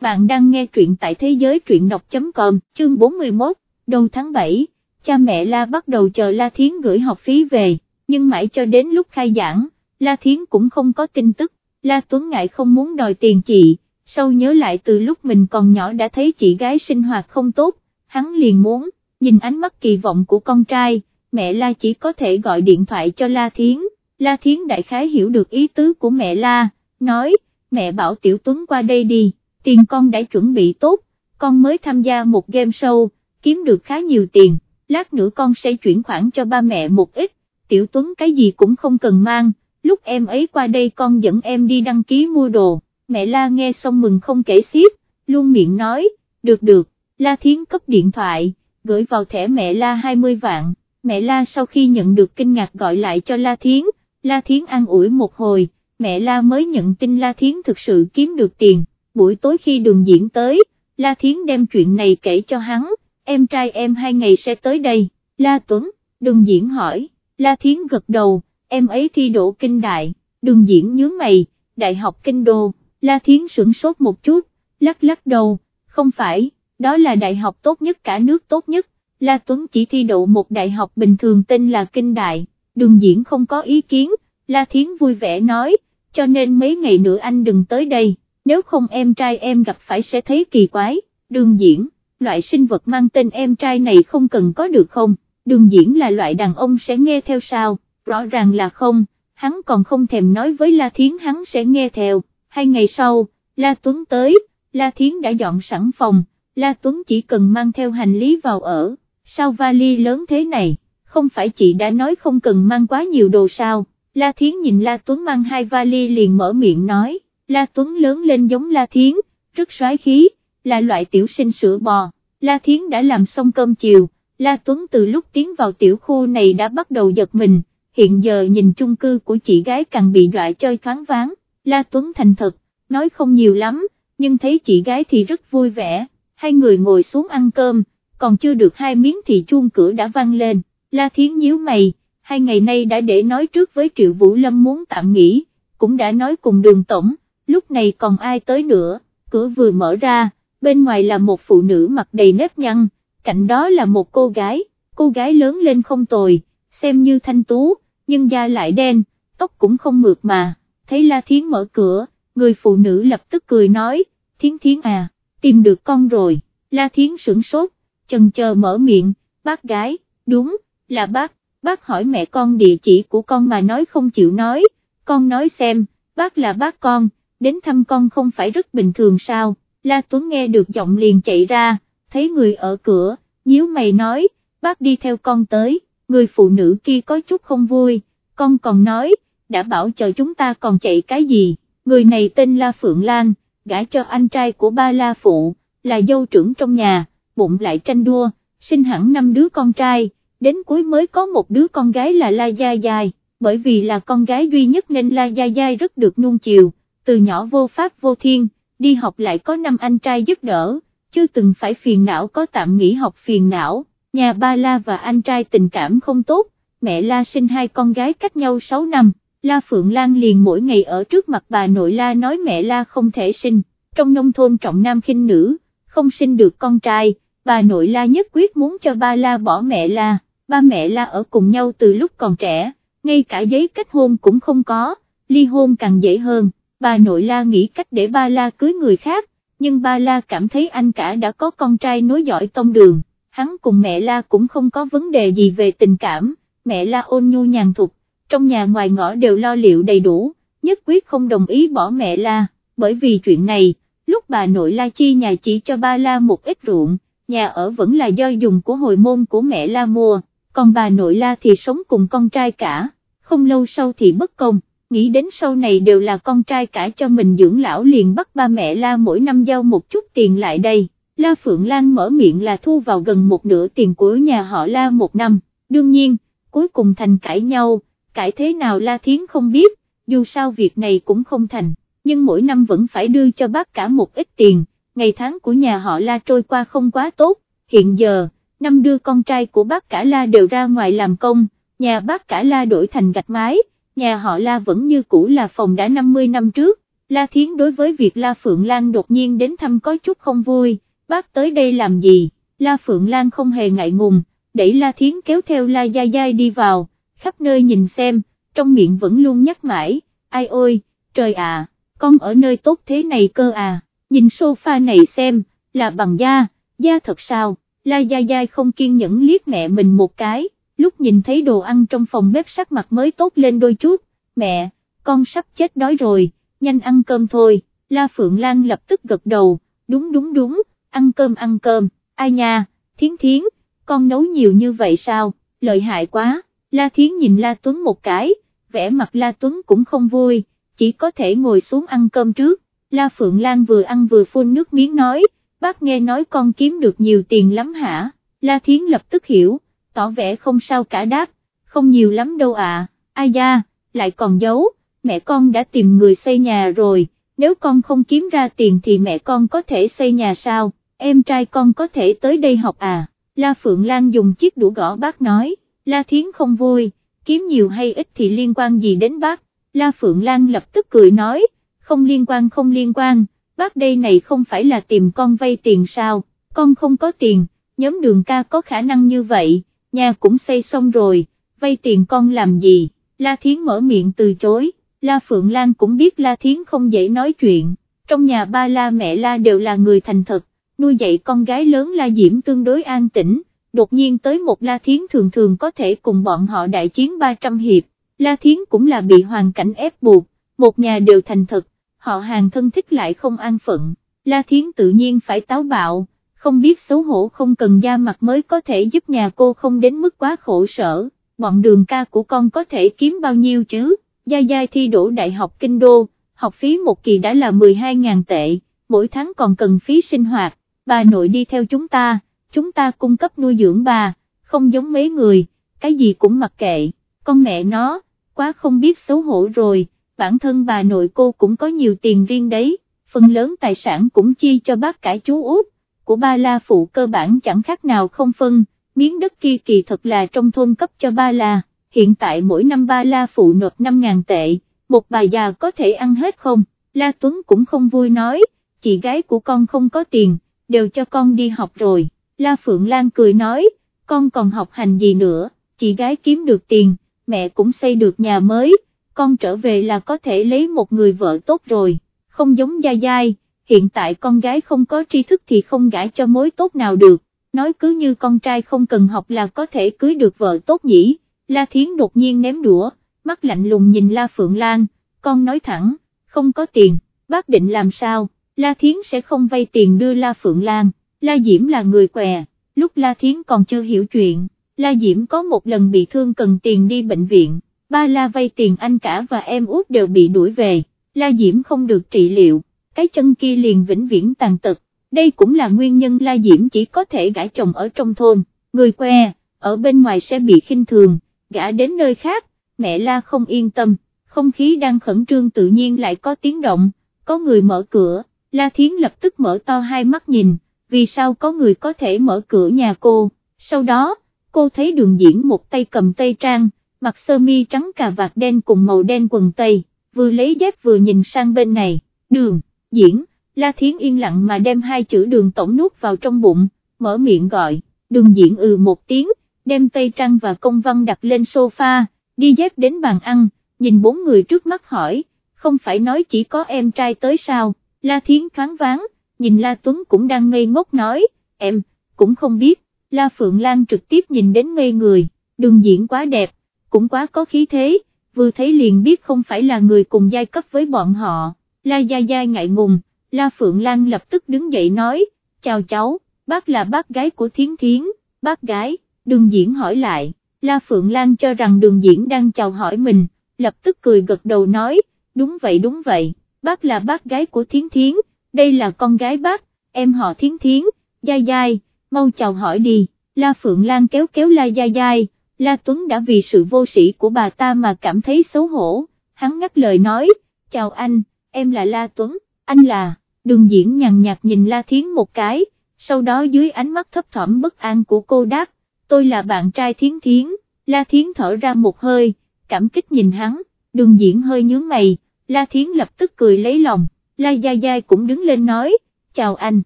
bạn đang nghe truyện tại thế giới truyện đọc.com, chương 41, đầu tháng 7, cha mẹ La bắt đầu chờ La Thiến gửi học phí về, nhưng mãi cho đến lúc khai giảng, La Thiến cũng không có tin tức, La Tuấn ngại không muốn đòi tiền chị, sau nhớ lại từ lúc mình còn nhỏ đã thấy chị gái sinh hoạt không tốt, hắn liền muốn, nhìn ánh mắt kỳ vọng của con trai, mẹ La chỉ có thể gọi điện thoại cho La Thiến, La Thiến đại khái hiểu được ý tứ của mẹ La, nói, mẹ bảo Tiểu Tuấn qua đây đi, tiền con đã chuẩn bị tốt, con mới tham gia một game show, kiếm được khá nhiều tiền, lát nữa con sẽ chuyển khoản cho ba mẹ một ít, Tiểu Tuấn cái gì cũng không cần mang, lúc em ấy qua đây con dẫn em đi đăng ký mua đồ, mẹ La nghe xong mừng không kể xiết, luôn miệng nói, được được, La Thiến cấp điện thoại, gửi vào thẻ mẹ La 20 vạn, mẹ La sau khi nhận được kinh ngạc gọi lại cho La Thiến, La Thiến ăn ủi một hồi, mẹ La mới nhận tin La Thiến thực sự kiếm được tiền, buổi tối khi đường diễn tới, La Thiến đem chuyện này kể cho hắn, em trai em hai ngày sẽ tới đây, La Tuấn, đường diễn hỏi, La Thiến gật đầu, em ấy thi đỗ kinh đại, đường diễn nhướng mày, đại học kinh đô, La Thiến sửng sốt một chút, lắc lắc đầu, không phải, đó là đại học tốt nhất cả nước tốt nhất, La Tuấn chỉ thi đậu một đại học bình thường tên là kinh đại, đường diễn không có ý kiến, La Thiến vui vẻ nói, cho nên mấy ngày nữa anh đừng tới đây, nếu không em trai em gặp phải sẽ thấy kỳ quái, đường diễn, loại sinh vật mang tên em trai này không cần có được không, đường diễn là loại đàn ông sẽ nghe theo sao, rõ ràng là không, hắn còn không thèm nói với La Thiến hắn sẽ nghe theo, hai ngày sau, La Tuấn tới, La Thiến đã dọn sẵn phòng, La Tuấn chỉ cần mang theo hành lý vào ở, sao vali lớn thế này, không phải chị đã nói không cần mang quá nhiều đồ sao? La Thiến nhìn La Tuấn mang hai vali liền mở miệng nói, La Tuấn lớn lên giống La Thiến, rất xoái khí, là loại tiểu sinh sữa bò, La Thiến đã làm xong cơm chiều, La Tuấn từ lúc tiến vào tiểu khu này đã bắt đầu giật mình, hiện giờ nhìn chung cư của chị gái càng bị loại chơi thoáng váng, La Tuấn thành thật, nói không nhiều lắm, nhưng thấy chị gái thì rất vui vẻ, hai người ngồi xuống ăn cơm, còn chưa được hai miếng thì chuông cửa đã vang lên, La Thiến nhíu mày, hai ngày nay đã để nói trước với Triệu Vũ Lâm muốn tạm nghỉ, cũng đã nói cùng đường tổng, lúc này còn ai tới nữa, cửa vừa mở ra, bên ngoài là một phụ nữ mặt đầy nếp nhăn, cạnh đó là một cô gái, cô gái lớn lên không tồi, xem như thanh tú, nhưng da lại đen, tóc cũng không mượt mà, thấy La Thiến mở cửa, người phụ nữ lập tức cười nói, Thiến Thiến à, tìm được con rồi, La Thiến sửng sốt, chần chờ mở miệng, bác gái, đúng, là bác, bác hỏi mẹ con địa chỉ của con mà nói không chịu nói, con nói xem, bác là bác con, đến thăm con không phải rất bình thường sao, La Tuấn nghe được giọng liền chạy ra, thấy người ở cửa, nhíu mày nói, bác đi theo con tới, người phụ nữ kia có chút không vui, con còn nói, đã bảo chờ chúng ta còn chạy cái gì, người này tên La Phượng Lan, gả cho anh trai của ba La Phụ, là dâu trưởng trong nhà, bụng lại tranh đua, sinh hẳn năm đứa con trai đến cuối mới có một đứa con gái là La Gia Giai, bởi vì là con gái duy nhất nên La Gia Giai rất được nuông chiều, từ nhỏ vô pháp vô thiên, đi học lại có năm anh trai giúp đỡ, chưa từng phải phiền não có tạm nghỉ học phiền não, nhà ba La và anh trai tình cảm không tốt, mẹ La sinh hai con gái cách nhau 6 năm, La Phượng Lan liền mỗi ngày ở trước mặt bà nội La nói mẹ La không thể sinh, trong nông thôn trọng nam khinh nữ, không sinh được con trai, bà nội La nhất quyết muốn cho ba La bỏ mẹ La. Ba mẹ la ở cùng nhau từ lúc còn trẻ, ngay cả giấy kết hôn cũng không có, ly hôn càng dễ hơn, bà nội la nghĩ cách để ba la cưới người khác, nhưng ba la cảm thấy anh cả đã có con trai nối dõi tông đường, hắn cùng mẹ la cũng không có vấn đề gì về tình cảm, mẹ la ôn nhu nhàn thục, trong nhà ngoài ngõ đều lo liệu đầy đủ, nhất quyết không đồng ý bỏ mẹ la, bởi vì chuyện này, lúc bà nội la chi nhà chỉ cho ba la một ít ruộng, nhà ở vẫn là do dùng của hồi môn của mẹ la mua còn bà nội la thì sống cùng con trai cả, không lâu sau thì bất công, nghĩ đến sau này đều là con trai cả cho mình dưỡng lão liền bắt ba mẹ la mỗi năm giao một chút tiền lại đây, La Phượng Lan mở miệng là thu vào gần một nửa tiền của nhà họ la một năm, đương nhiên, cuối cùng thành cãi nhau, cãi thế nào La Thiến không biết, dù sao việc này cũng không thành, nhưng mỗi năm vẫn phải đưa cho bác cả một ít tiền, ngày tháng của nhà họ La trôi qua không quá tốt, hiện giờ, năm đưa con trai của bác cả La đều ra ngoài làm công, nhà bác cả La đổi thành gạch mái, nhà họ La vẫn như cũ là phòng đã 50 năm trước, La Thiến đối với việc La Phượng Lan đột nhiên đến thăm có chút không vui, bác tới đây làm gì, La Phượng Lan không hề ngại ngùng, đẩy La Thiến kéo theo La Gia Giai đi vào, khắp nơi nhìn xem, trong miệng vẫn luôn nhắc mãi, ai ôi, trời à, con ở nơi tốt thế này cơ à, nhìn sofa này xem, là bằng da, da thật sao, La Gia Giai không kiên nhẫn liếc mẹ mình một cái, lúc nhìn thấy đồ ăn trong phòng bếp sắc mặt mới tốt lên đôi chút, mẹ, con sắp chết đói rồi, nhanh ăn cơm thôi, La Phượng Lan lập tức gật đầu, đúng đúng đúng, ăn cơm ăn cơm, ai nha, thiến thiến, con nấu nhiều như vậy sao, lợi hại quá, La Thiến nhìn La Tuấn một cái, vẻ mặt La Tuấn cũng không vui, chỉ có thể ngồi xuống ăn cơm trước, La Phượng Lan vừa ăn vừa phun nước miếng nói, bác nghe nói con kiếm được nhiều tiền lắm hả, La Thiến lập tức hiểu, tỏ vẻ không sao cả đáp, không nhiều lắm đâu ạ, à. ai da, lại còn giấu, mẹ con đã tìm người xây nhà rồi, nếu con không kiếm ra tiền thì mẹ con có thể xây nhà sao, em trai con có thể tới đây học à, La Phượng Lan dùng chiếc đũa gõ bác nói, La Thiến không vui, kiếm nhiều hay ít thì liên quan gì đến bác, La Phượng Lan lập tức cười nói, không liên quan không liên quan, bác đây này không phải là tìm con vay tiền sao, con không có tiền, nhóm đường ca có khả năng như vậy, nhà cũng xây xong rồi, vay tiền con làm gì, La Thiến mở miệng từ chối, La Phượng Lan cũng biết La Thiến không dễ nói chuyện, trong nhà ba La mẹ La đều là người thành thật, nuôi dạy con gái lớn La Diễm tương đối an tĩnh, đột nhiên tới một La Thiến thường thường có thể cùng bọn họ đại chiến 300 hiệp, La Thiến cũng là bị hoàn cảnh ép buộc, một nhà đều thành thật, họ hàng thân thích lại không an phận, La Thiến tự nhiên phải táo bạo, không biết xấu hổ không cần da mặt mới có thể giúp nhà cô không đến mức quá khổ sở, bọn đường ca của con có thể kiếm bao nhiêu chứ, Gia Gia thi đổ đại học Kinh Đô, học phí một kỳ đã là 12.000 tệ, mỗi tháng còn cần phí sinh hoạt, bà nội đi theo chúng ta, chúng ta cung cấp nuôi dưỡng bà, không giống mấy người, cái gì cũng mặc kệ, con mẹ nó, quá không biết xấu hổ rồi, bản thân bà nội cô cũng có nhiều tiền riêng đấy, phần lớn tài sản cũng chi cho bác cả chú út, của ba la phụ cơ bản chẳng khác nào không phân, miếng đất kia kỳ thật là trong thôn cấp cho ba la, hiện tại mỗi năm ba la phụ nộp 5.000 tệ, một bà già có thể ăn hết không, La Tuấn cũng không vui nói, chị gái của con không có tiền, đều cho con đi học rồi, La Phượng Lan cười nói, con còn học hành gì nữa, chị gái kiếm được tiền, mẹ cũng xây được nhà mới, con trở về là có thể lấy một người vợ tốt rồi, không giống dai dai, hiện tại con gái không có tri thức thì không gả cho mối tốt nào được, nói cứ như con trai không cần học là có thể cưới được vợ tốt nhỉ, La Thiến đột nhiên ném đũa, mắt lạnh lùng nhìn La Phượng Lan, con nói thẳng, không có tiền, bác định làm sao, La Thiến sẽ không vay tiền đưa La Phượng Lan, La Diễm là người què, lúc La Thiến còn chưa hiểu chuyện, La Diễm có một lần bị thương cần tiền đi bệnh viện, ba La vay tiền anh cả và em út đều bị đuổi về, La Diễm không được trị liệu, cái chân kia liền vĩnh viễn tàn tật, đây cũng là nguyên nhân La Diễm chỉ có thể gả chồng ở trong thôn, người que, ở bên ngoài sẽ bị khinh thường, gã đến nơi khác, mẹ La không yên tâm, không khí đang khẩn trương tự nhiên lại có tiếng động, có người mở cửa, La Thiến lập tức mở to hai mắt nhìn, vì sao có người có thể mở cửa nhà cô, sau đó, cô thấy đường diễn một tay cầm tay trang, mặc sơ mi trắng cà vạt đen cùng màu đen quần tây, vừa lấy dép vừa nhìn sang bên này, đường, diễn, La Thiến yên lặng mà đem hai chữ đường tổng nuốt vào trong bụng, mở miệng gọi, đường diễn ừ một tiếng, đem tây trăng và công văn đặt lên sofa, đi dép đến bàn ăn, nhìn bốn người trước mắt hỏi, không phải nói chỉ có em trai tới sao, La Thiến thoáng váng, nhìn La Tuấn cũng đang ngây ngốc nói, em, cũng không biết, La Phượng Lan trực tiếp nhìn đến ngây người, đường diễn quá đẹp, cũng quá có khí thế, vừa thấy liền biết không phải là người cùng giai cấp với bọn họ, La Gia Gia ngại ngùng, La Phượng Lan lập tức đứng dậy nói, chào cháu, bác là bác gái của Thiến Thiến, bác gái, đường diễn hỏi lại, La Phượng Lan cho rằng đường diễn đang chào hỏi mình, lập tức cười gật đầu nói, đúng vậy đúng vậy, bác là bác gái của Thiến Thiến, đây là con gái bác, em họ Thiến Thiến, Giai Giai, mau chào hỏi đi, La Phượng Lan kéo kéo La Giai Giai, La Tuấn đã vì sự vô sĩ của bà ta mà cảm thấy xấu hổ, hắn ngắt lời nói, chào anh, em là La Tuấn, anh là, đường diễn nhàn nhạt nhìn La Thiến một cái, sau đó dưới ánh mắt thấp thỏm bất an của cô đáp, tôi là bạn trai Thiến Thiến, La Thiến thở ra một hơi, cảm kích nhìn hắn, đường diễn hơi nhướng mày, La Thiến lập tức cười lấy lòng, La Gia Gia cũng đứng lên nói, chào anh,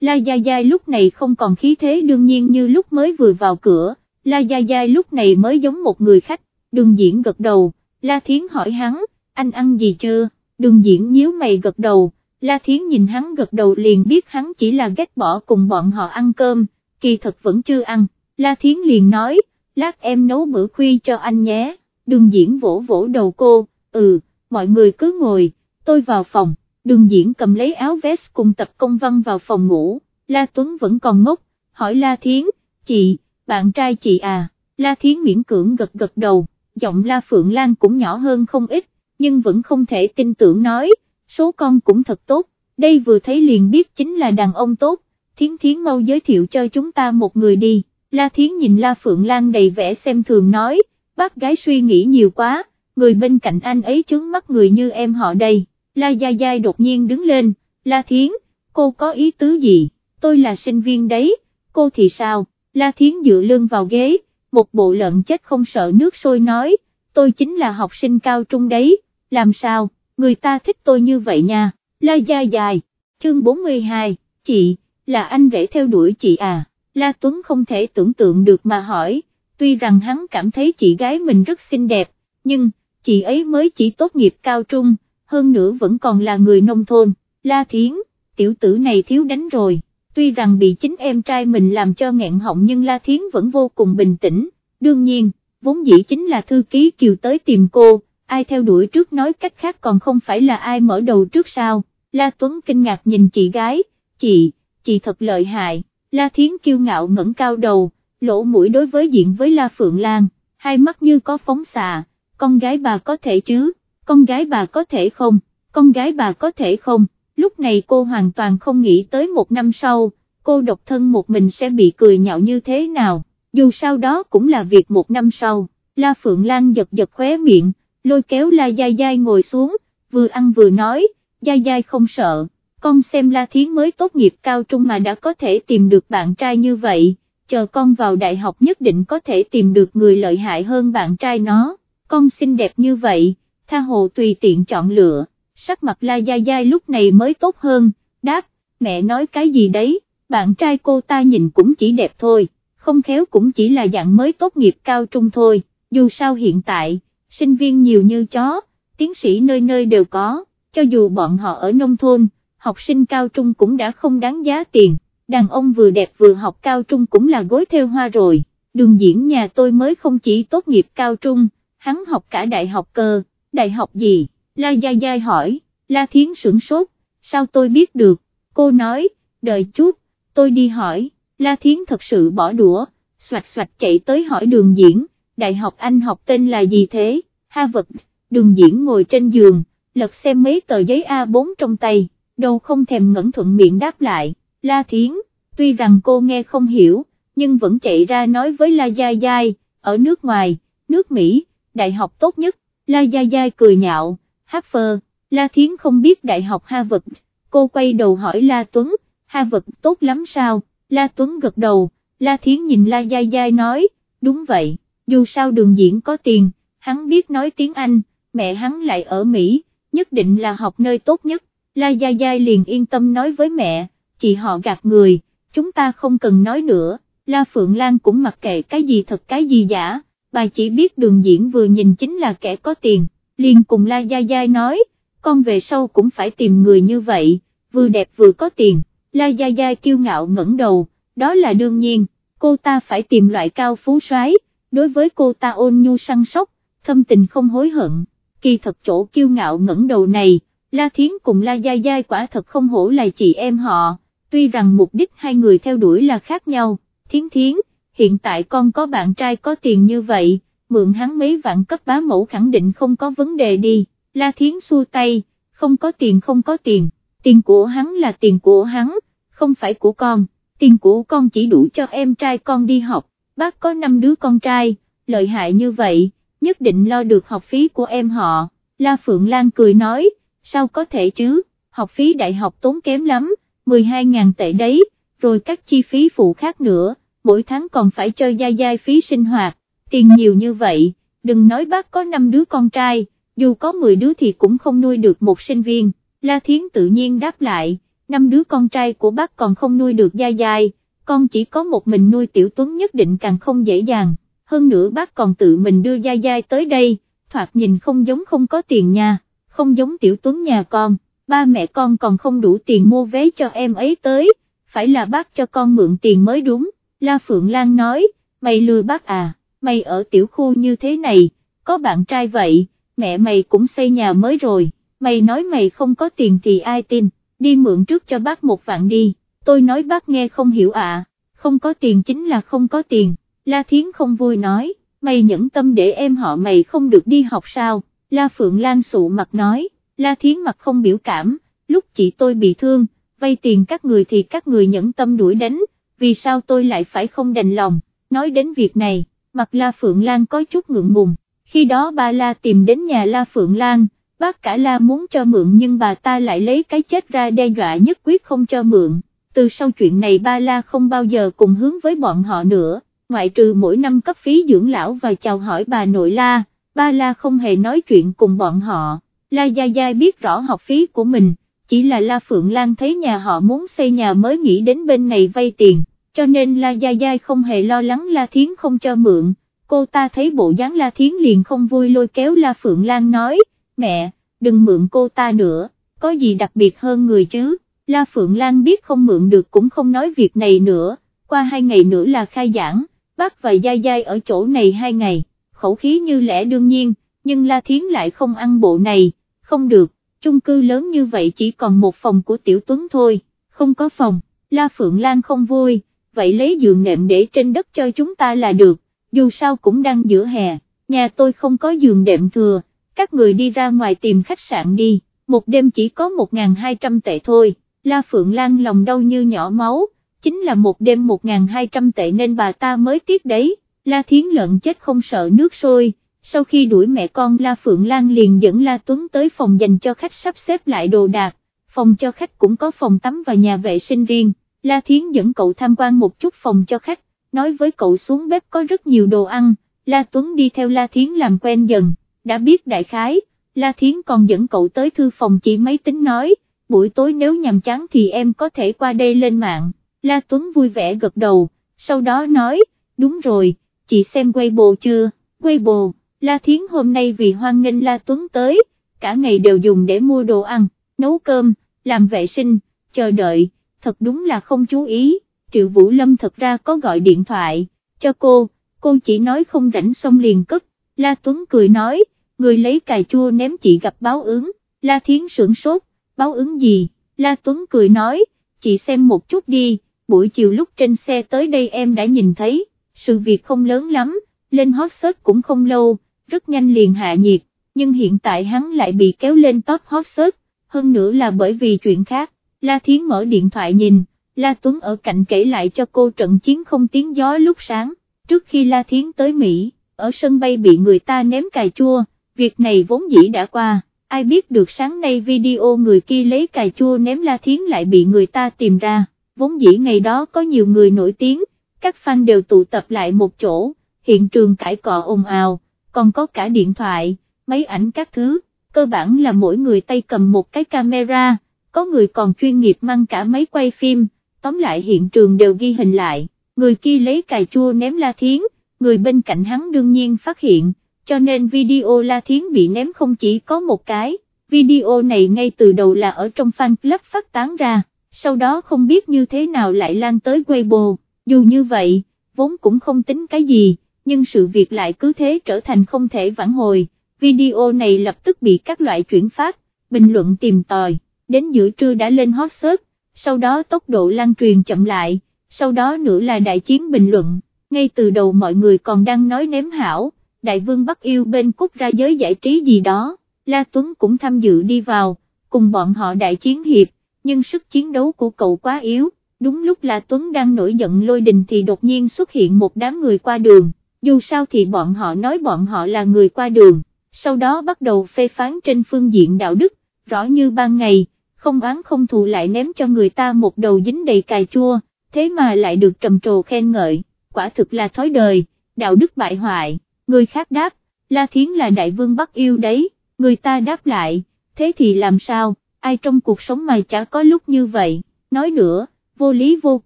La Gia Gia lúc này không còn khí thế đương nhiên như lúc mới vừa vào cửa, La Gia Gia lúc này mới giống một người khách, đường diễn gật đầu, La Thiến hỏi hắn, anh ăn gì chưa, đường diễn nhíu mày gật đầu, La Thiến nhìn hắn gật đầu liền biết hắn chỉ là ghét bỏ cùng bọn họ ăn cơm, kỳ thật vẫn chưa ăn, La Thiến liền nói, lát em nấu bữa khuya cho anh nhé, đường diễn vỗ vỗ đầu cô, ừ, mọi người cứ ngồi, tôi vào phòng, đường diễn cầm lấy áo vest cùng tập công văn vào phòng ngủ, La Tuấn vẫn còn ngốc, hỏi La Thiến, chị, bạn trai chị à, La Thiến miễn cưỡng gật gật đầu, giọng La Phượng Lan cũng nhỏ hơn không ít, nhưng vẫn không thể tin tưởng nói, số con cũng thật tốt, đây vừa thấy liền biết chính là đàn ông tốt, Thiến Thiến mau giới thiệu cho chúng ta một người đi, La Thiến nhìn La Phượng Lan đầy vẻ xem thường nói, bác gái suy nghĩ nhiều quá, người bên cạnh anh ấy chướng mắt người như em họ đây, La Gia Giai đột nhiên đứng lên, La Thiến, cô có ý tứ gì, tôi là sinh viên đấy, cô thì sao, La Thiến dựa lưng vào ghế, một bộ lợn chết không sợ nước sôi nói, tôi chính là học sinh cao trung đấy, làm sao, người ta thích tôi như vậy nha, La Gia Dài, chương 42, chị, là anh rể theo đuổi chị à, La Tuấn không thể tưởng tượng được mà hỏi, tuy rằng hắn cảm thấy chị gái mình rất xinh đẹp, nhưng, chị ấy mới chỉ tốt nghiệp cao trung, hơn nữa vẫn còn là người nông thôn, La Thiến, tiểu tử này thiếu đánh rồi, tuy rằng bị chính em trai mình làm cho nghẹn họng nhưng La Thiến vẫn vô cùng bình tĩnh, đương nhiên, vốn dĩ chính là thư ký kiều tới tìm cô, ai theo đuổi trước nói cách khác còn không phải là ai mở đầu trước sao, La Tuấn kinh ngạc nhìn chị gái, chị, chị thật lợi hại, La Thiến kiêu ngạo ngẩng cao đầu, lỗ mũi đối với diện với La Phượng Lan, hai mắt như có phóng xạ, con gái bà có thể chứ, con gái bà có thể không, con gái bà có thể không, lúc này cô hoàn toàn không nghĩ tới một năm sau, cô độc thân một mình sẽ bị cười nhạo như thế nào, dù sao đó cũng là việc một năm sau, La Phượng Lan giật giật khóe miệng, lôi kéo La Giai Giai ngồi xuống, vừa ăn vừa nói, Giai Giai không sợ, con xem La Thiến mới tốt nghiệp cao trung mà đã có thể tìm được bạn trai như vậy, chờ con vào đại học nhất định có thể tìm được người lợi hại hơn bạn trai nó, con xinh đẹp như vậy, tha hồ tùy tiện chọn lựa, sắc mặt La Giai Giai lúc này mới tốt hơn, đáp, mẹ nói cái gì đấy, bạn trai cô ta nhìn cũng chỉ đẹp thôi, không khéo cũng chỉ là dạng mới tốt nghiệp cao trung thôi, dù sao hiện tại, sinh viên nhiều như chó, tiến sĩ nơi nơi đều có, cho dù bọn họ ở nông thôn, học sinh cao trung cũng đã không đáng giá tiền, đàn ông vừa đẹp vừa học cao trung cũng là gối theo hoa rồi, đường diễn nhà tôi mới không chỉ tốt nghiệp cao trung, hắn học cả đại học cơ, đại học gì, La Gia Gia hỏi, La Thiến sửng sốt, sao tôi biết được, cô nói, đợi chút, tôi đi hỏi, La Thiến thật sự bỏ đũa, xoạch xoạch chạy tới hỏi đường diễn, đại học anh học tên là gì thế, ha vật, đường diễn ngồi trên giường, lật xem mấy tờ giấy A4 trong tay, đầu không thèm ngẩn thuận miệng đáp lại, La Thiến, tuy rằng cô nghe không hiểu, nhưng vẫn chạy ra nói với La Gia Gia, ở nước ngoài, nước Mỹ, đại học tốt nhất, La Gia Gia cười nhạo, Harvard, La Thiến không biết đại học Ha Vật. cô quay đầu hỏi La Tuấn, Ha Vật tốt lắm sao, La Tuấn gật đầu, La Thiến nhìn La Gia Gia nói, đúng vậy, dù sao đường diễn có tiền, hắn biết nói tiếng Anh, mẹ hắn lại ở Mỹ, nhất định là học nơi tốt nhất, La Gia Gia liền yên tâm nói với mẹ, chị họ gạt người, chúng ta không cần nói nữa, La Phượng Lan cũng mặc kệ cái gì thật cái gì giả, bà chỉ biết đường diễn vừa nhìn chính là kẻ có tiền, liền cùng La Gia Gia nói, con về sau cũng phải tìm người như vậy, vừa đẹp vừa có tiền, La Gia Gia kiêu ngạo ngẩng đầu, đó là đương nhiên, cô ta phải tìm loại cao phú soái, đối với cô ta ôn nhu săn sóc, thâm tình không hối hận, kỳ thật chỗ kiêu ngạo ngẩng đầu này, La Thiến cùng La Gia Gia quả thật không hổ là chị em họ, tuy rằng mục đích hai người theo đuổi là khác nhau, Thiến Thiến, hiện tại con có bạn trai có tiền như vậy, mượn hắn mấy vạn cấp bá mẫu khẳng định không có vấn đề đi, La Thiến xua tay, không có tiền không có tiền, tiền của hắn là tiền của hắn, không phải của con, tiền của con chỉ đủ cho em trai con đi học, bác có 5 đứa con trai, lợi hại như vậy, nhất định lo được học phí của em họ, La Phượng Lan cười nói, sao có thể chứ, học phí đại học tốn kém lắm, 12.000 tệ đấy, rồi các chi phí phụ khác nữa, mỗi tháng còn phải cho gia gia phí sinh hoạt, tiền nhiều như vậy, đừng nói bác có 5 đứa con trai, dù có 10 đứa thì cũng không nuôi được một sinh viên, La Thiến tự nhiên đáp lại, năm đứa con trai của bác còn không nuôi được Gia Giai, con chỉ có một mình nuôi Tiểu Tuấn nhất định càng không dễ dàng, hơn nữa bác còn tự mình đưa Gia dai tới đây, thoạt nhìn không giống không có tiền nha, không giống Tiểu Tuấn nhà con, ba mẹ con còn không đủ tiền mua vé cho em ấy tới, phải là bác cho con mượn tiền mới đúng, La Phượng Lan nói, mày lừa bác à, mày ở tiểu khu như thế này, có bạn trai vậy, mẹ mày cũng xây nhà mới rồi, mày nói mày không có tiền thì ai tin, đi mượn trước cho bác một vạn đi, tôi nói bác nghe không hiểu à, không có tiền chính là không có tiền, La Thiến không vui nói, mày nhẫn tâm để em họ mày không được đi học sao, La Phượng Lan sụ mặt nói, La Thiến mặt không biểu cảm, lúc chị tôi bị thương, vay tiền các người thì các người nhẫn tâm đuổi đánh, vì sao tôi lại phải không đành lòng, nói đến việc này, mặt La Phượng Lan có chút ngượng ngùng, khi đó ba La tìm đến nhà La Phượng Lan, bác cả La muốn cho mượn nhưng bà ta lại lấy cái chết ra đe dọa nhất quyết không cho mượn, từ sau chuyện này ba La không bao giờ cùng hướng với bọn họ nữa, ngoại trừ mỗi năm cấp phí dưỡng lão và chào hỏi bà nội La, ba La không hề nói chuyện cùng bọn họ, La Gia Gia biết rõ học phí của mình chỉ là La Phượng Lan thấy nhà họ muốn xây nhà mới nghĩ đến bên này vay tiền, cho nên La Gia Gia không hề lo lắng La Thiến không cho mượn, cô ta thấy bộ dáng La Thiến liền không vui lôi kéo La Phượng Lan nói, mẹ, đừng mượn cô ta nữa, có gì đặc biệt hơn người chứ, La Phượng Lan biết không mượn được cũng không nói việc này nữa, qua hai ngày nữa là khai giảng, bác và Gia giai ở chỗ này hai ngày, khẩu khí như lẽ đương nhiên, nhưng La Thiến lại không ăn bộ này, không được chung cư lớn như vậy chỉ còn một phòng của Tiểu Tuấn thôi, không có phòng, La Phượng Lan không vui, vậy lấy giường nệm để trên đất cho chúng ta là được, dù sao cũng đang giữa hè, nhà tôi không có giường đệm thừa, các người đi ra ngoài tìm khách sạn đi, một đêm chỉ có 1.200 tệ thôi, La Phượng Lan lòng đau như nhỏ máu, chính là một đêm 1.200 tệ nên bà ta mới tiếc đấy, La Thiến lợn chết không sợ nước sôi sau khi đuổi mẹ con La Phượng Lan liền dẫn La Tuấn tới phòng dành cho khách sắp xếp lại đồ đạc, phòng cho khách cũng có phòng tắm và nhà vệ sinh riêng, La Thiến dẫn cậu tham quan một chút phòng cho khách, nói với cậu xuống bếp có rất nhiều đồ ăn, La Tuấn đi theo La Thiến làm quen dần, đã biết đại khái, La Thiến còn dẫn cậu tới thư phòng chỉ máy tính nói, buổi tối nếu nhàm chán thì em có thể qua đây lên mạng, La Tuấn vui vẻ gật đầu, sau đó nói, đúng rồi, chị xem Weibo chưa, Weibo La Thiến hôm nay vì hoan nghênh La Tuấn tới, cả ngày đều dùng để mua đồ ăn, nấu cơm, làm vệ sinh, chờ đợi, thật đúng là không chú ý, Triệu Vũ Lâm thật ra có gọi điện thoại, cho cô, cô chỉ nói không rảnh xong liền cất, La Tuấn cười nói, người lấy cài chua ném chị gặp báo ứng, La Thiến sưởng sốt, báo ứng gì, La Tuấn cười nói, chị xem một chút đi, buổi chiều lúc trên xe tới đây em đã nhìn thấy, sự việc không lớn lắm, lên hot search cũng không lâu rất nhanh liền hạ nhiệt, nhưng hiện tại hắn lại bị kéo lên top hot search, hơn nữa là bởi vì chuyện khác, La Thiến mở điện thoại nhìn, La Tuấn ở cạnh kể lại cho cô trận chiến không tiếng gió lúc sáng, trước khi La Thiến tới Mỹ, ở sân bay bị người ta ném cài chua, việc này vốn dĩ đã qua, ai biết được sáng nay video người kia lấy cài chua ném La Thiến lại bị người ta tìm ra, vốn dĩ ngày đó có nhiều người nổi tiếng, các fan đều tụ tập lại một chỗ, hiện trường cãi cọ ồn ào còn có cả điện thoại, máy ảnh các thứ, cơ bản là mỗi người tay cầm một cái camera, có người còn chuyên nghiệp mang cả máy quay phim, tóm lại hiện trường đều ghi hình lại, người kia lấy cài chua ném La Thiến, người bên cạnh hắn đương nhiên phát hiện, cho nên video La Thiến bị ném không chỉ có một cái, video này ngay từ đầu là ở trong fan club phát tán ra, sau đó không biết như thế nào lại lan tới Weibo, dù như vậy, vốn cũng không tính cái gì nhưng sự việc lại cứ thế trở thành không thể vãn hồi, video này lập tức bị các loại chuyển phát, bình luận tìm tòi, đến giữa trưa đã lên hot search, sau đó tốc độ lan truyền chậm lại, sau đó nữa là đại chiến bình luận, ngay từ đầu mọi người còn đang nói ném hảo, đại vương bắt yêu bên cút ra giới giải trí gì đó, La Tuấn cũng tham dự đi vào, cùng bọn họ đại chiến hiệp, nhưng sức chiến đấu của cậu quá yếu, đúng lúc La Tuấn đang nổi giận lôi đình thì đột nhiên xuất hiện một đám người qua đường dù sao thì bọn họ nói bọn họ là người qua đường, sau đó bắt đầu phê phán trên phương diện đạo đức, rõ như ban ngày, không oán không thù lại ném cho người ta một đầu dính đầy cài chua, thế mà lại được trầm trồ khen ngợi, quả thực là thói đời, đạo đức bại hoại, người khác đáp, La Thiến là đại vương bắt yêu đấy, người ta đáp lại, thế thì làm sao, ai trong cuộc sống mà chả có lúc như vậy, nói nữa, vô lý vô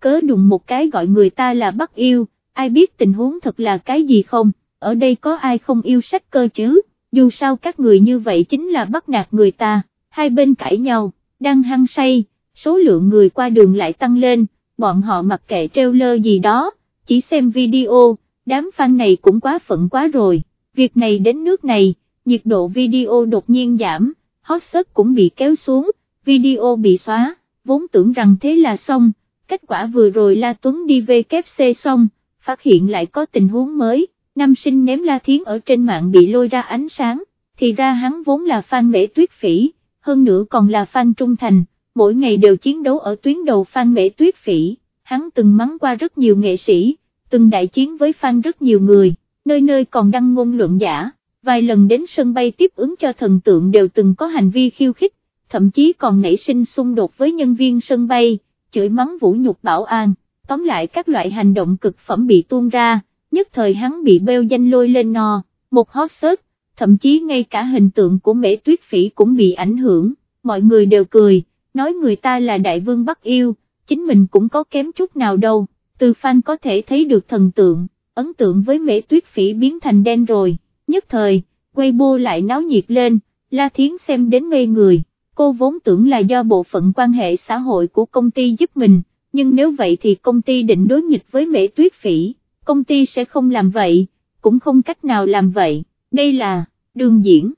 cớ đùng một cái gọi người ta là bắt yêu, ai biết tình huống thật là cái gì không, ở đây có ai không yêu sách cơ chứ, dù sao các người như vậy chính là bắt nạt người ta, hai bên cãi nhau, đang hăng say, số lượng người qua đường lại tăng lên, bọn họ mặc kệ treo lơ gì đó, chỉ xem video, đám fan này cũng quá phận quá rồi, việc này đến nước này, nhiệt độ video đột nhiên giảm, hot search cũng bị kéo xuống, video bị xóa, vốn tưởng rằng thế là xong, kết quả vừa rồi La Tuấn đi vkc xong, phát hiện lại có tình huống mới, nam sinh ném La Thiến ở trên mạng bị lôi ra ánh sáng, thì ra hắn vốn là fan mễ tuyết phỉ, hơn nữa còn là fan trung thành, mỗi ngày đều chiến đấu ở tuyến đầu fan mễ tuyết phỉ, hắn từng mắng qua rất nhiều nghệ sĩ, từng đại chiến với fan rất nhiều người, nơi nơi còn đăng ngôn luận giả, vài lần đến sân bay tiếp ứng cho thần tượng đều từng có hành vi khiêu khích, thậm chí còn nảy sinh xung đột với nhân viên sân bay, chửi mắng vũ nhục bảo an, tóm lại các loại hành động cực phẩm bị tuôn ra, nhất thời hắn bị bêu danh lôi lên no, một hot search, thậm chí ngay cả hình tượng của mễ tuyết phỉ cũng bị ảnh hưởng, mọi người đều cười, nói người ta là đại vương bắt yêu, chính mình cũng có kém chút nào đâu, từ fan có thể thấy được thần tượng, ấn tượng với mễ tuyết phỉ biến thành đen rồi, nhất thời, Weibo lại náo nhiệt lên, La Thiến xem đến ngây người, cô vốn tưởng là do bộ phận quan hệ xã hội của công ty giúp mình, nhưng nếu vậy thì công ty định đối nghịch với mễ tuyết phỉ, công ty sẽ không làm vậy, cũng không cách nào làm vậy, đây là, đường diễn,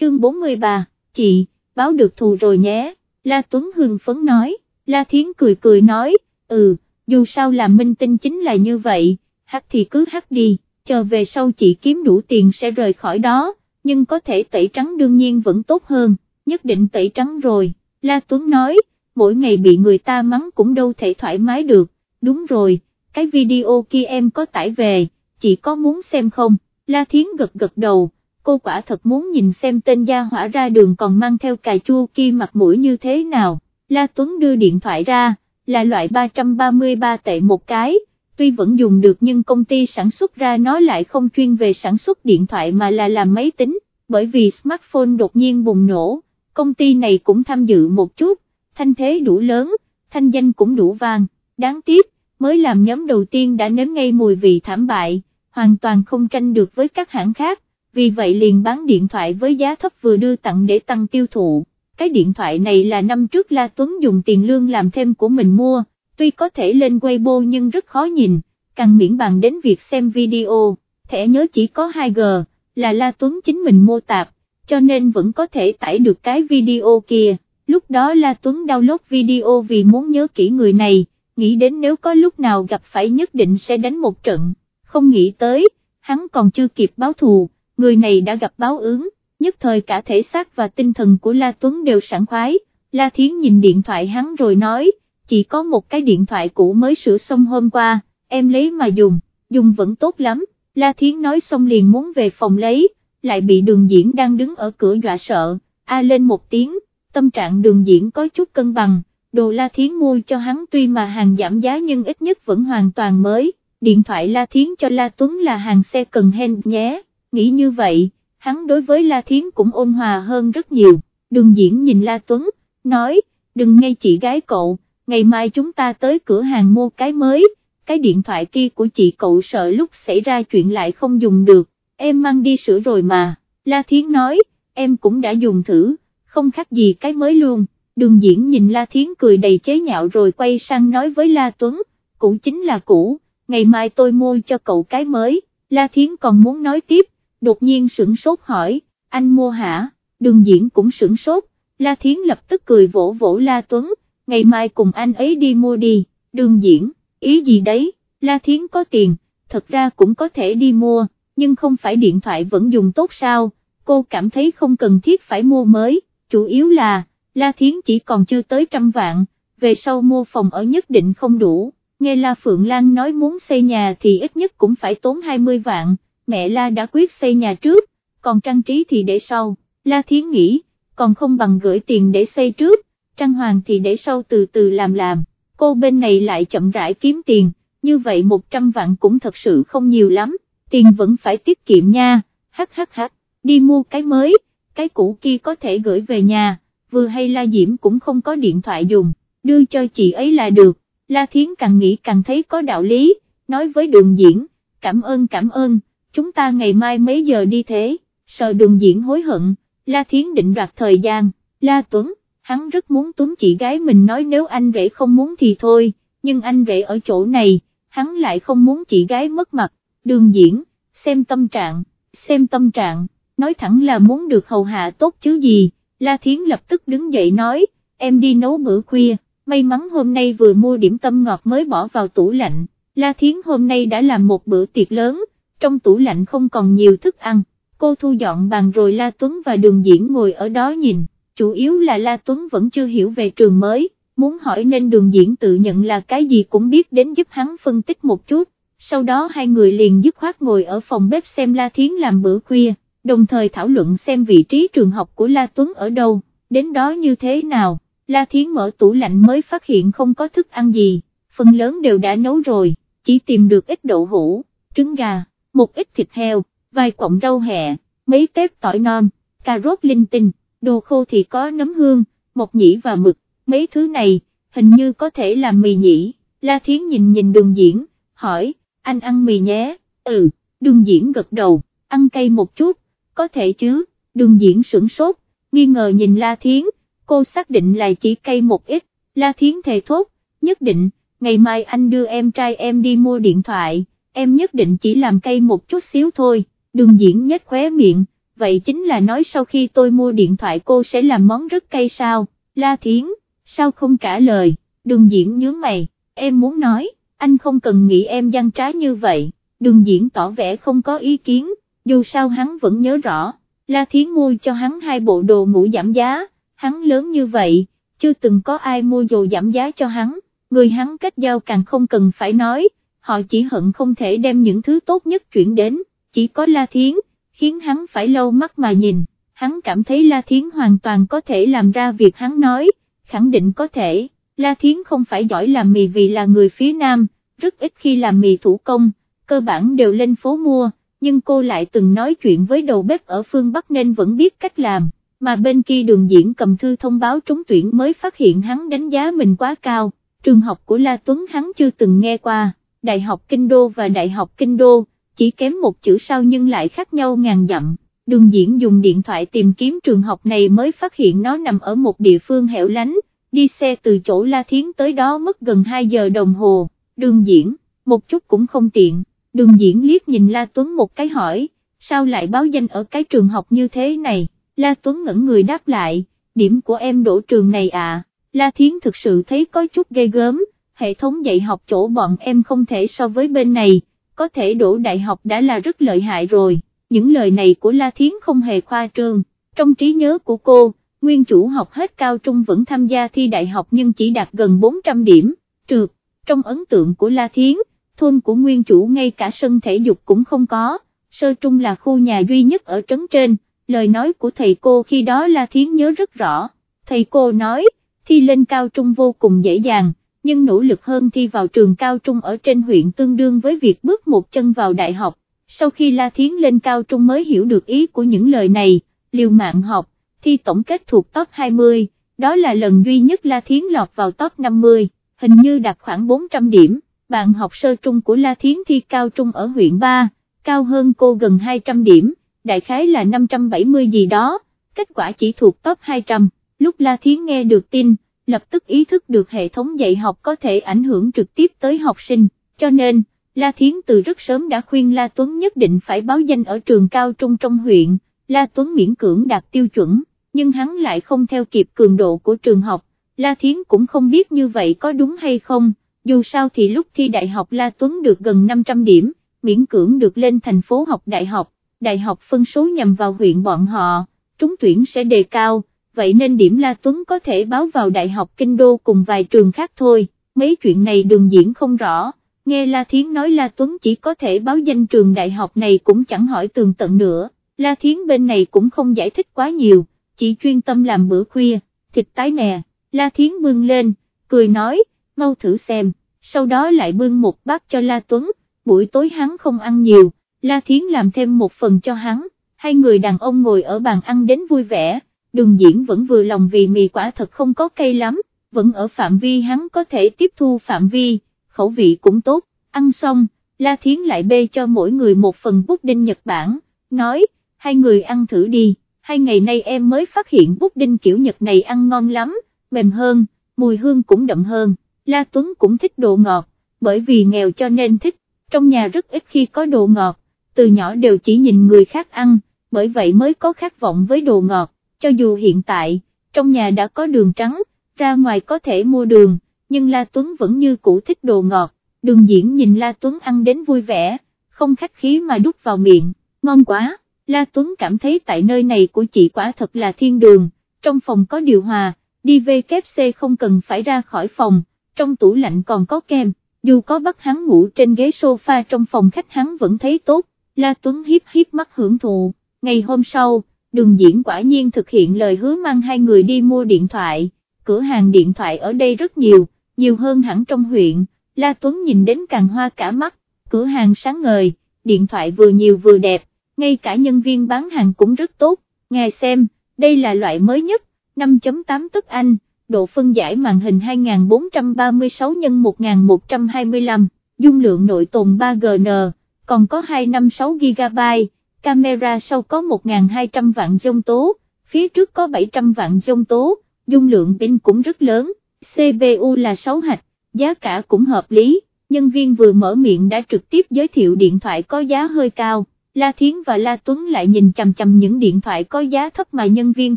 chương 43, chị, báo được thù rồi nhé, La Tuấn hưng phấn nói, La Thiến cười cười nói, ừ, dù sao làm minh tinh chính là như vậy, hát thì cứ hát đi, chờ về sau chị kiếm đủ tiền sẽ rời khỏi đó, nhưng có thể tẩy trắng đương nhiên vẫn tốt hơn, nhất định tẩy trắng rồi, La Tuấn nói, mỗi ngày bị người ta mắng cũng đâu thể thoải mái được, đúng rồi, cái video kia em có tải về, chị có muốn xem không, La Thiến gật gật đầu, cô quả thật muốn nhìn xem tên gia hỏa ra đường còn mang theo cà chua kia mặt mũi như thế nào, La Tuấn đưa điện thoại ra, là loại 333 tệ một cái, tuy vẫn dùng được nhưng công ty sản xuất ra nó lại không chuyên về sản xuất điện thoại mà là làm máy tính, bởi vì smartphone đột nhiên bùng nổ, công ty này cũng tham dự một chút, thanh thế đủ lớn, thanh danh cũng đủ vàng, đáng tiếc, mới làm nhóm đầu tiên đã nếm ngay mùi vị thảm bại, hoàn toàn không tranh được với các hãng khác, vì vậy liền bán điện thoại với giá thấp vừa đưa tặng để tăng tiêu thụ. Cái điện thoại này là năm trước La Tuấn dùng tiền lương làm thêm của mình mua, tuy có thể lên Weibo nhưng rất khó nhìn, càng miễn bàn đến việc xem video, thẻ nhớ chỉ có 2G, là La Tuấn chính mình mô tạp, cho nên vẫn có thể tải được cái video kia, lúc đó La Tuấn download video vì muốn nhớ kỹ người này, nghĩ đến nếu có lúc nào gặp phải nhất định sẽ đánh một trận, không nghĩ tới, hắn còn chưa kịp báo thù, người này đã gặp báo ứng, nhất thời cả thể xác và tinh thần của La Tuấn đều sảng khoái, La Thiến nhìn điện thoại hắn rồi nói, chỉ có một cái điện thoại cũ mới sửa xong hôm qua, em lấy mà dùng, dùng vẫn tốt lắm, La Thiến nói xong liền muốn về phòng lấy, lại bị đường diễn đang đứng ở cửa dọa sợ, a lên một tiếng, tâm trạng đường diễn có chút cân bằng, đồ La Thiến mua cho hắn tuy mà hàng giảm giá nhưng ít nhất vẫn hoàn toàn mới, điện thoại La Thiến cho La Tuấn là hàng xe cần hen nhé, nghĩ như vậy, hắn đối với La Thiến cũng ôn hòa hơn rất nhiều, đường diễn nhìn La Tuấn, nói, đừng nghe chị gái cậu, ngày mai chúng ta tới cửa hàng mua cái mới, cái điện thoại kia của chị cậu sợ lúc xảy ra chuyện lại không dùng được, em mang đi sửa rồi mà, La Thiến nói, em cũng đã dùng thử, không khác gì cái mới luôn, đường diễn nhìn La Thiến cười đầy chế nhạo rồi quay sang nói với La Tuấn, cũ chính là cũ, ngày mai tôi mua cho cậu cái mới, La Thiến còn muốn nói tiếp, đột nhiên sửng sốt hỏi, anh mua hả, đường diễn cũng sửng sốt, La Thiến lập tức cười vỗ vỗ La Tuấn, ngày mai cùng anh ấy đi mua đi, đường diễn, ý gì đấy, La Thiến có tiền, thật ra cũng có thể đi mua, nhưng không phải điện thoại vẫn dùng tốt sao, cô cảm thấy không cần thiết phải mua mới, chủ yếu là, La Thiến chỉ còn chưa tới trăm vạn, về sau mua phòng ở nhất định không đủ, nghe La Phượng Lan nói muốn xây nhà thì ít nhất cũng phải tốn 20 vạn, mẹ La đã quyết xây nhà trước, còn trang trí thì để sau, La Thiến nghĩ, còn không bằng gửi tiền để xây trước, trang hoàng thì để sau từ từ làm làm, cô bên này lại chậm rãi kiếm tiền, như vậy 100 vạn cũng thật sự không nhiều lắm, tiền vẫn phải tiết kiệm nha, hắc hắc hắc, đi mua cái mới, cái cũ kia có thể gửi về nhà, vừa hay La Diễm cũng không có điện thoại dùng, đưa cho chị ấy là được, La Thiến càng nghĩ càng thấy có đạo lý, nói với đường diễn, cảm ơn cảm ơn, chúng ta ngày mai mấy giờ đi thế, sợ đường diễn hối hận, La Thiến định đoạt thời gian, La Tuấn, hắn rất muốn túm chị gái mình nói nếu anh rể không muốn thì thôi, nhưng anh rể ở chỗ này, hắn lại không muốn chị gái mất mặt, đường diễn, xem tâm trạng, xem tâm trạng, nói thẳng là muốn được hầu hạ tốt chứ gì, La Thiến lập tức đứng dậy nói, em đi nấu bữa khuya, may mắn hôm nay vừa mua điểm tâm ngọt mới bỏ vào tủ lạnh, La Thiến hôm nay đã làm một bữa tiệc lớn, trong tủ lạnh không còn nhiều thức ăn, cô thu dọn bàn rồi La Tuấn và đường diễn ngồi ở đó nhìn, chủ yếu là La Tuấn vẫn chưa hiểu về trường mới, muốn hỏi nên đường diễn tự nhận là cái gì cũng biết đến giúp hắn phân tích một chút, sau đó hai người liền dứt khoát ngồi ở phòng bếp xem La Thiến làm bữa khuya, đồng thời thảo luận xem vị trí trường học của La Tuấn ở đâu, đến đó như thế nào, La Thiến mở tủ lạnh mới phát hiện không có thức ăn gì, phần lớn đều đã nấu rồi, chỉ tìm được ít đậu hũ, trứng gà, một ít thịt heo, vài cọng rau hẹ, mấy tép tỏi non, cà rốt linh tinh, đồ khô thì có nấm hương, mộc nhĩ và mực, mấy thứ này, hình như có thể làm mì nhỉ, La Thiến nhìn nhìn đường diễn, hỏi, anh ăn mì nhé, ừ, đường diễn gật đầu, ăn cay một chút, có thể chứ, đường diễn sửng sốt, nghi ngờ nhìn La Thiến, cô xác định là chỉ cay một ít, La Thiến thề thốt, nhất định, ngày mai anh đưa em trai em đi mua điện thoại, em nhất định chỉ làm cay một chút xíu thôi, đường diễn nhếch khóe miệng, vậy chính là nói sau khi tôi mua điện thoại cô sẽ làm món rất cay sao, La Thiến, sao không trả lời, đường diễn nhướng mày, em muốn nói, anh không cần nghĩ em gian trá như vậy, đường diễn tỏ vẻ không có ý kiến, dù sao hắn vẫn nhớ rõ, La Thiến mua cho hắn hai bộ đồ ngủ giảm giá, hắn lớn như vậy, chưa từng có ai mua đồ giảm giá cho hắn, người hắn kết giao càng không cần phải nói, họ chỉ hận không thể đem những thứ tốt nhất chuyển đến, chỉ có La Thiến, khiến hắn phải lâu mắt mà nhìn, hắn cảm thấy La Thiến hoàn toàn có thể làm ra việc hắn nói, khẳng định có thể, La Thiến không phải giỏi làm mì vì là người phía Nam, rất ít khi làm mì thủ công, cơ bản đều lên phố mua, nhưng cô lại từng nói chuyện với đầu bếp ở phương Bắc nên vẫn biết cách làm, mà bên kia đường diễn cầm thư thông báo trúng tuyển mới phát hiện hắn đánh giá mình quá cao, trường học của La Tuấn hắn chưa từng nghe qua, Đại học Kinh Đô và Đại học Kinh Đô, chỉ kém một chữ sau nhưng lại khác nhau ngàn dặm. Đường diễn dùng điện thoại tìm kiếm trường học này mới phát hiện nó nằm ở một địa phương hẻo lánh, đi xe từ chỗ La Thiến tới đó mất gần 2 giờ đồng hồ, đường diễn, một chút cũng không tiện, đường diễn liếc nhìn La Tuấn một cái hỏi, sao lại báo danh ở cái trường học như thế này, La Tuấn ngẩn người đáp lại, điểm của em đổ trường này à, La Thiến thực sự thấy có chút ghê gớm, hệ thống dạy học chỗ bọn em không thể so với bên này, có thể đổ đại học đã là rất lợi hại rồi, những lời này của La Thiến không hề khoa trương, trong trí nhớ của cô, nguyên chủ học hết cao trung vẫn tham gia thi đại học nhưng chỉ đạt gần 400 điểm, trượt, trong ấn tượng của La Thiến, thôn của nguyên chủ ngay cả sân thể dục cũng không có, sơ trung là khu nhà duy nhất ở trấn trên, lời nói của thầy cô khi đó La Thiến nhớ rất rõ, thầy cô nói, thi lên cao trung vô cùng dễ dàng, nhưng nỗ lực hơn thi vào trường cao trung ở trên huyện tương đương với việc bước một chân vào đại học, sau khi La Thiến lên cao trung mới hiểu được ý của những lời này, liều mạng học, thi tổng kết thuộc top 20, đó là lần duy nhất La Thiến lọt vào top 50, hình như đạt khoảng 400 điểm, bạn học sơ trung của La Thiến thi cao trung ở huyện 3, cao hơn cô gần 200 điểm, đại khái là 570 gì đó, kết quả chỉ thuộc top 200, lúc La Thiến nghe được tin, lập tức ý thức được hệ thống dạy học có thể ảnh hưởng trực tiếp tới học sinh, cho nên, La Thiến từ rất sớm đã khuyên La Tuấn nhất định phải báo danh ở trường cao trung trong huyện, La Tuấn miễn cưỡng đạt tiêu chuẩn, nhưng hắn lại không theo kịp cường độ của trường học, La Thiến cũng không biết như vậy có đúng hay không, dù sao thì lúc thi đại học La Tuấn được gần 500 điểm, miễn cưỡng được lên thành phố học đại học, đại học phân số nhằm vào huyện bọn họ, trúng tuyển sẽ đề cao vậy nên điểm La Tuấn có thể báo vào Đại học Kinh Đô cùng vài trường khác thôi, mấy chuyện này đường diễn không rõ, nghe La Thiến nói La Tuấn chỉ có thể báo danh trường đại học này cũng chẳng hỏi tường tận nữa, La Thiến bên này cũng không giải thích quá nhiều, chỉ chuyên tâm làm bữa khuya, thịt tái nè, La Thiến bưng lên, cười nói, mau thử xem, sau đó lại bưng một bát cho La Tuấn, buổi tối hắn không ăn nhiều, La Thiến làm thêm một phần cho hắn, hai người đàn ông ngồi ở bàn ăn đến vui vẻ, đường diễn vẫn vừa lòng vì mì quả thật không có cây lắm, vẫn ở phạm vi hắn có thể tiếp thu phạm vi, khẩu vị cũng tốt, ăn xong, La Thiến lại bê cho mỗi người một phần bút đinh Nhật Bản, nói, hai người ăn thử đi, hai ngày nay em mới phát hiện bút đinh kiểu Nhật này ăn ngon lắm, mềm hơn, mùi hương cũng đậm hơn, La Tuấn cũng thích đồ ngọt, bởi vì nghèo cho nên thích, trong nhà rất ít khi có đồ ngọt, từ nhỏ đều chỉ nhìn người khác ăn, bởi vậy mới có khát vọng với đồ ngọt, cho dù hiện tại, trong nhà đã có đường trắng, ra ngoài có thể mua đường, nhưng La Tuấn vẫn như cũ thích đồ ngọt, đường diễn nhìn La Tuấn ăn đến vui vẻ, không khách khí mà đút vào miệng, ngon quá, La Tuấn cảm thấy tại nơi này của chị quả thật là thiên đường, trong phòng có điều hòa, đi về kép C không cần phải ra khỏi phòng, trong tủ lạnh còn có kem, dù có bắt hắn ngủ trên ghế sofa trong phòng khách hắn vẫn thấy tốt, La Tuấn hiếp hiếp mắt hưởng thụ, ngày hôm sau, đường diễn quả nhiên thực hiện lời hứa mang hai người đi mua điện thoại, cửa hàng điện thoại ở đây rất nhiều, nhiều hơn hẳn trong huyện, La Tuấn nhìn đến càng hoa cả mắt, cửa hàng sáng ngời, điện thoại vừa nhiều vừa đẹp, ngay cả nhân viên bán hàng cũng rất tốt, nghe xem, đây là loại mới nhất, 5.8 tức Anh, độ phân giải màn hình 2436 x 1125, dung lượng nội tồn 3GN, còn có 256GB, camera sau có 1.200 vạn dông tố, phía trước có 700 vạn dông tố, dung lượng pin cũng rất lớn, CPU là 6 hạch, giá cả cũng hợp lý, nhân viên vừa mở miệng đã trực tiếp giới thiệu điện thoại có giá hơi cao. La Thiến và La Tuấn lại nhìn chằm chằm những điện thoại có giá thấp mà nhân viên